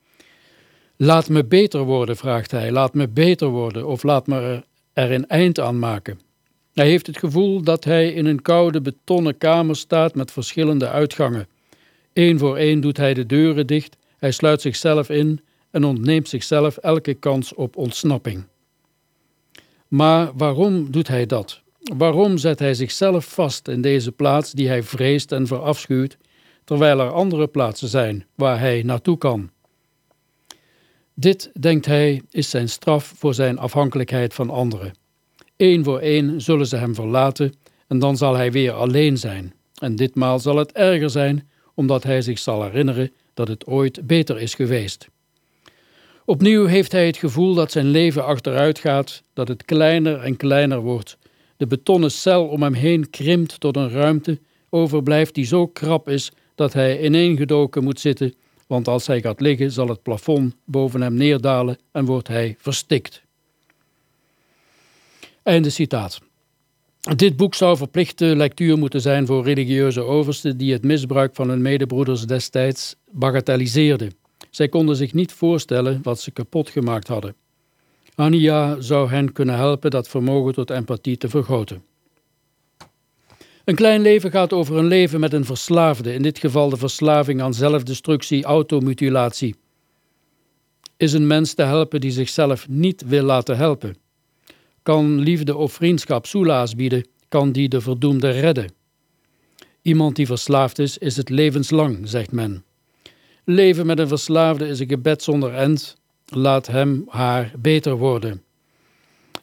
Laat me beter worden, vraagt hij, laat me beter worden of laat me er een eind aan maken. Hij heeft het gevoel dat hij in een koude betonnen kamer staat met verschillende uitgangen. Eén voor één doet hij de deuren dicht, hij sluit zichzelf in en ontneemt zichzelf elke kans op ontsnapping. Maar waarom doet hij dat? Waarom zet hij zichzelf vast in deze plaats die hij vreest en verafschuwt, terwijl er andere plaatsen zijn waar hij naartoe kan? Dit, denkt hij, is zijn straf voor zijn afhankelijkheid van anderen. Eén voor één zullen ze hem verlaten en dan zal hij weer alleen zijn. En ditmaal zal het erger zijn, omdat hij zich zal herinneren dat het ooit beter is geweest. Opnieuw heeft hij het gevoel dat zijn leven achteruit gaat, dat het kleiner en kleiner wordt. De betonnen cel om hem heen krimpt tot een ruimte, overblijft die zo krap is dat hij ineengedoken moet zitten, want als hij gaat liggen zal het plafond boven hem neerdalen en wordt hij verstikt. Einde citaat. Dit boek zou verplichte lectuur moeten zijn voor religieuze oversten die het misbruik van hun medebroeders destijds bagatelliseerden. Zij konden zich niet voorstellen wat ze kapot gemaakt hadden. Ania zou hen kunnen helpen dat vermogen tot empathie te vergroten. Een klein leven gaat over een leven met een verslaafde, in dit geval de verslaving aan zelfdestructie, automutilatie. Is een mens te helpen die zichzelf niet wil laten helpen? Kan liefde of vriendschap soelaas bieden, kan die de verdoemde redden. Iemand die verslaafd is, is het levenslang, zegt men. Leven met een verslaafde is een gebed zonder end, laat hem haar beter worden.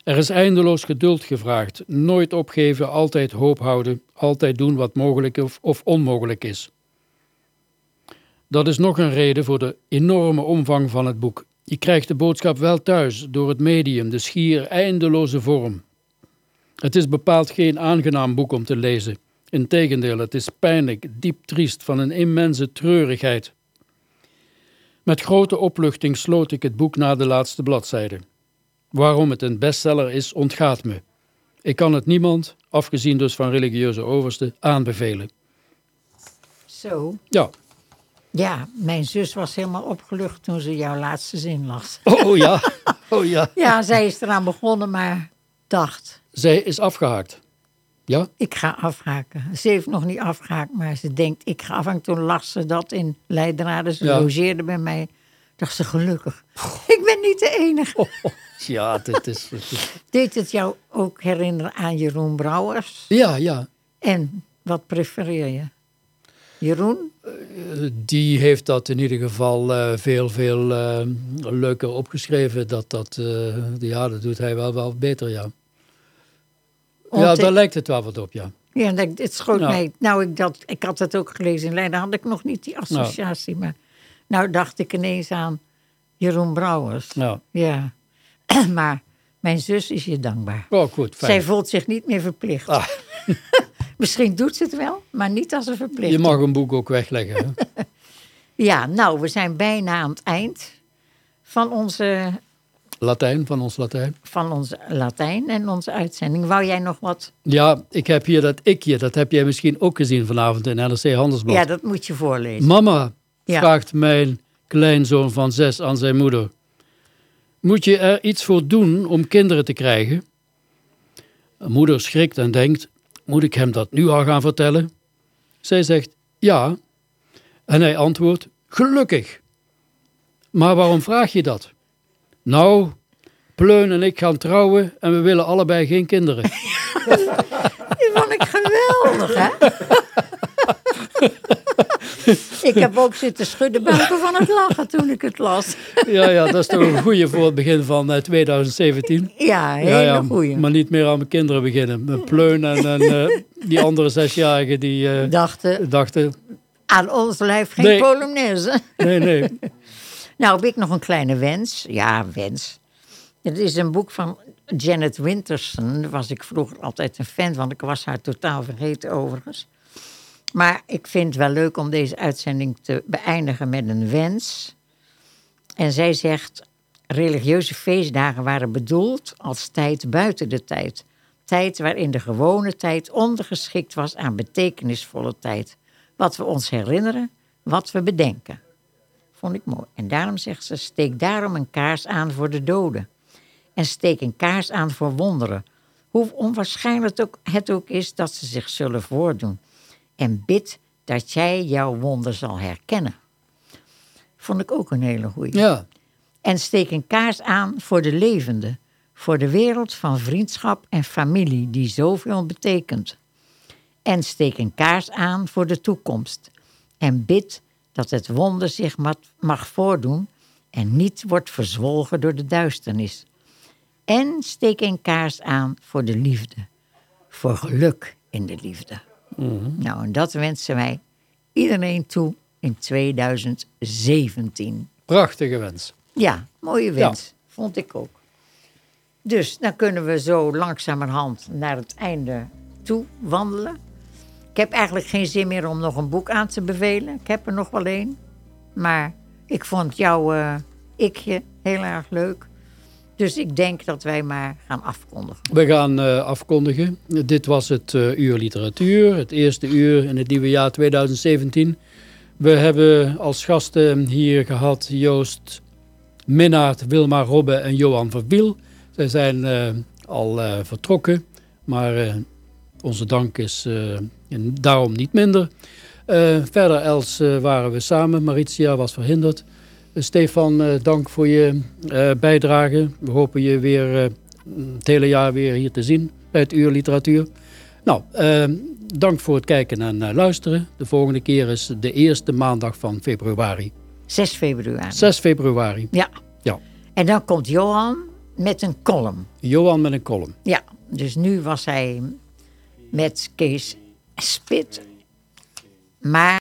Er is eindeloos geduld gevraagd. Nooit opgeven, altijd hoop houden, altijd doen wat mogelijk of, onmogelijk is. Dat is nog een reden voor de enorme omvang van het boek. Je krijgt de boodschap wel thuis door het medium, de schier eindeloze vorm. Het is bepaald geen aangenaam boek om te lezen. Integendeel, het is pijnlijk, diep triest, van een immense treurigheid. Met grote opluchting sloot ik het boek na de laatste bladzijde. Waarom het een bestseller is, ontgaat me. Ik kan het niemand, afgezien dus van religieuze oversten, aanbevelen. Zo. Ja. Ja, mijn zus was helemaal opgelucht toen ze jouw laatste zin las. Oh ja, <laughs> oh ja. Ja, zij is eraan begonnen, maar dacht, Zij is afgehaakt. Ja? ik ga afhaken. Ze heeft nog niet afgehaakt, maar ze denkt, ik ga afhaken. Toen las ze dat in Leidraden. Ze Ja. logeerde bij mij. Dacht ze, gelukkig. Ik ben niet de enige. Ja, dit is- Deed het jou ook herinneren aan Jeroen Brouwers? Ja, ja. En wat prefereer je? Jeroen? Die heeft dat in ieder geval eh, veel, veel eh, leuker opgeschreven. Dat, dat, eh, ja, dat doet hij wel, wel beter, ja. Ja, daar lijkt het wel wat op, ja. Ja, dat, het schoot Nou. mij. Nou, ik, dat, ik had het ook gelezen in Leiden. had ik nog niet die associatie. Maar nou dacht ik ineens aan Jeroen Brouwers. Ja. Ja. <clears throat> maar mijn zus is je dankbaar. Oh, goed, fijn. Zij voelt zich niet meer verplicht. Ah. <laughs> Misschien doet ze het wel, maar niet als een verplichting. Je mag een boek ook wegleggen. Hè? <laughs> Ja, nou, we zijn bijna aan het eind van onze, Latijn, van ons Latijn. van onze Latijn en onze uitzending. Wou jij nog wat? Ja, ik heb hier dat ikje. Dat heb jij misschien ook gezien vanavond in NRC Handelsblad. Ja, dat moet je voorlezen. Mama, Ja. vraagt mijn kleinzoon van zes aan zijn moeder. Moet je er iets voor doen om kinderen te krijgen? Moeder schrikt en denkt, moet ik hem dat nu al gaan vertellen? Zij zegt, ja. En hij antwoordt, gelukkig. Maar waarom vraag je dat? Nou, Pleun en ik gaan trouwen en we willen allebei geen kinderen. <laughs> Die vond ik geweldig, hè? <laughs> ik heb ook zitten schudden buiken van het lachen toen ik het las. Ja, ja, dat is toch een goeie voor het begin van eh, 2017. Ja, hele goeie. Maar niet meer aan mijn kinderen beginnen. Met Pleun en, en eh, die andere zesjarigen die eh, Dachten, dachten... aan ons lijf geen Nee. polonaise. Nee, nee. Nou, heb ik nog een kleine wens. Ja, wens. Het is een boek van Janet Winterson. Daar was ik vroeger altijd een fan van. Ik was haar totaal vergeten overigens. Maar ik vind het wel leuk om deze uitzending te beëindigen met een wens. En zij zegt: religieuze feestdagen waren bedoeld als tijd buiten de tijd. Tijd waarin de gewone tijd ondergeschikt was aan betekenisvolle tijd. Wat we ons herinneren, wat we bedenken. Vond ik mooi. En daarom zegt ze: steek daarom een kaars aan voor de doden. En steek een kaars aan voor wonderen. Hoe onwaarschijnlijk het ook, is dat ze zich zullen voordoen. En bid dat jij jouw wonder zal herkennen. Vond ik ook een hele goeie. Ja, En steek een kaars aan voor de levende. Voor de wereld van vriendschap en familie die zoveel betekent. En steek een kaars aan voor de toekomst. En bid dat het wonder zich mag voordoen en niet wordt verzwolgen door de duisternis. En steek een kaars aan voor de liefde. Voor geluk in de liefde. Nou, en dat wensen wij iedereen toe in 2017. prachtige wens. Ja, mooie wens. Vond ik ook. Dus dan kunnen we zo langzamerhand naar het einde toe wandelen. Ik heb eigenlijk geen zin meer om nog een boek aan te bevelen. Ik heb er nog wel één. Maar ik vond jouw eh, ikje heel erg leuk. Dus ik denk dat wij maar gaan afkondigen. We gaan eh, afkondigen. Dit was het eh, uur literatuur, het eerste uur in het nieuwe jaar 2017. We hebben als gasten hier gehad Joost Minnaert, Wilma Robbe en Johan Verwiel. Zij zijn eh, al vertrokken, maar onze dank is daarom niet minder. Verder eh, waren we samen, Maritia was verhinderd. Eh, Stefan, eh, dank voor je eh, bijdrage. We hopen je weer het hele jaar weer hier te zien bij het Uur Literatuur. Nou, eh, dank voor het kijken en luisteren. De volgende keer is de eerste maandag van februari. 6 februari. 6 februari. Ja. Ja. En dan komt Johan met een column. Johan met een column. Ja, dus nu was hij met Kees Spit. Maar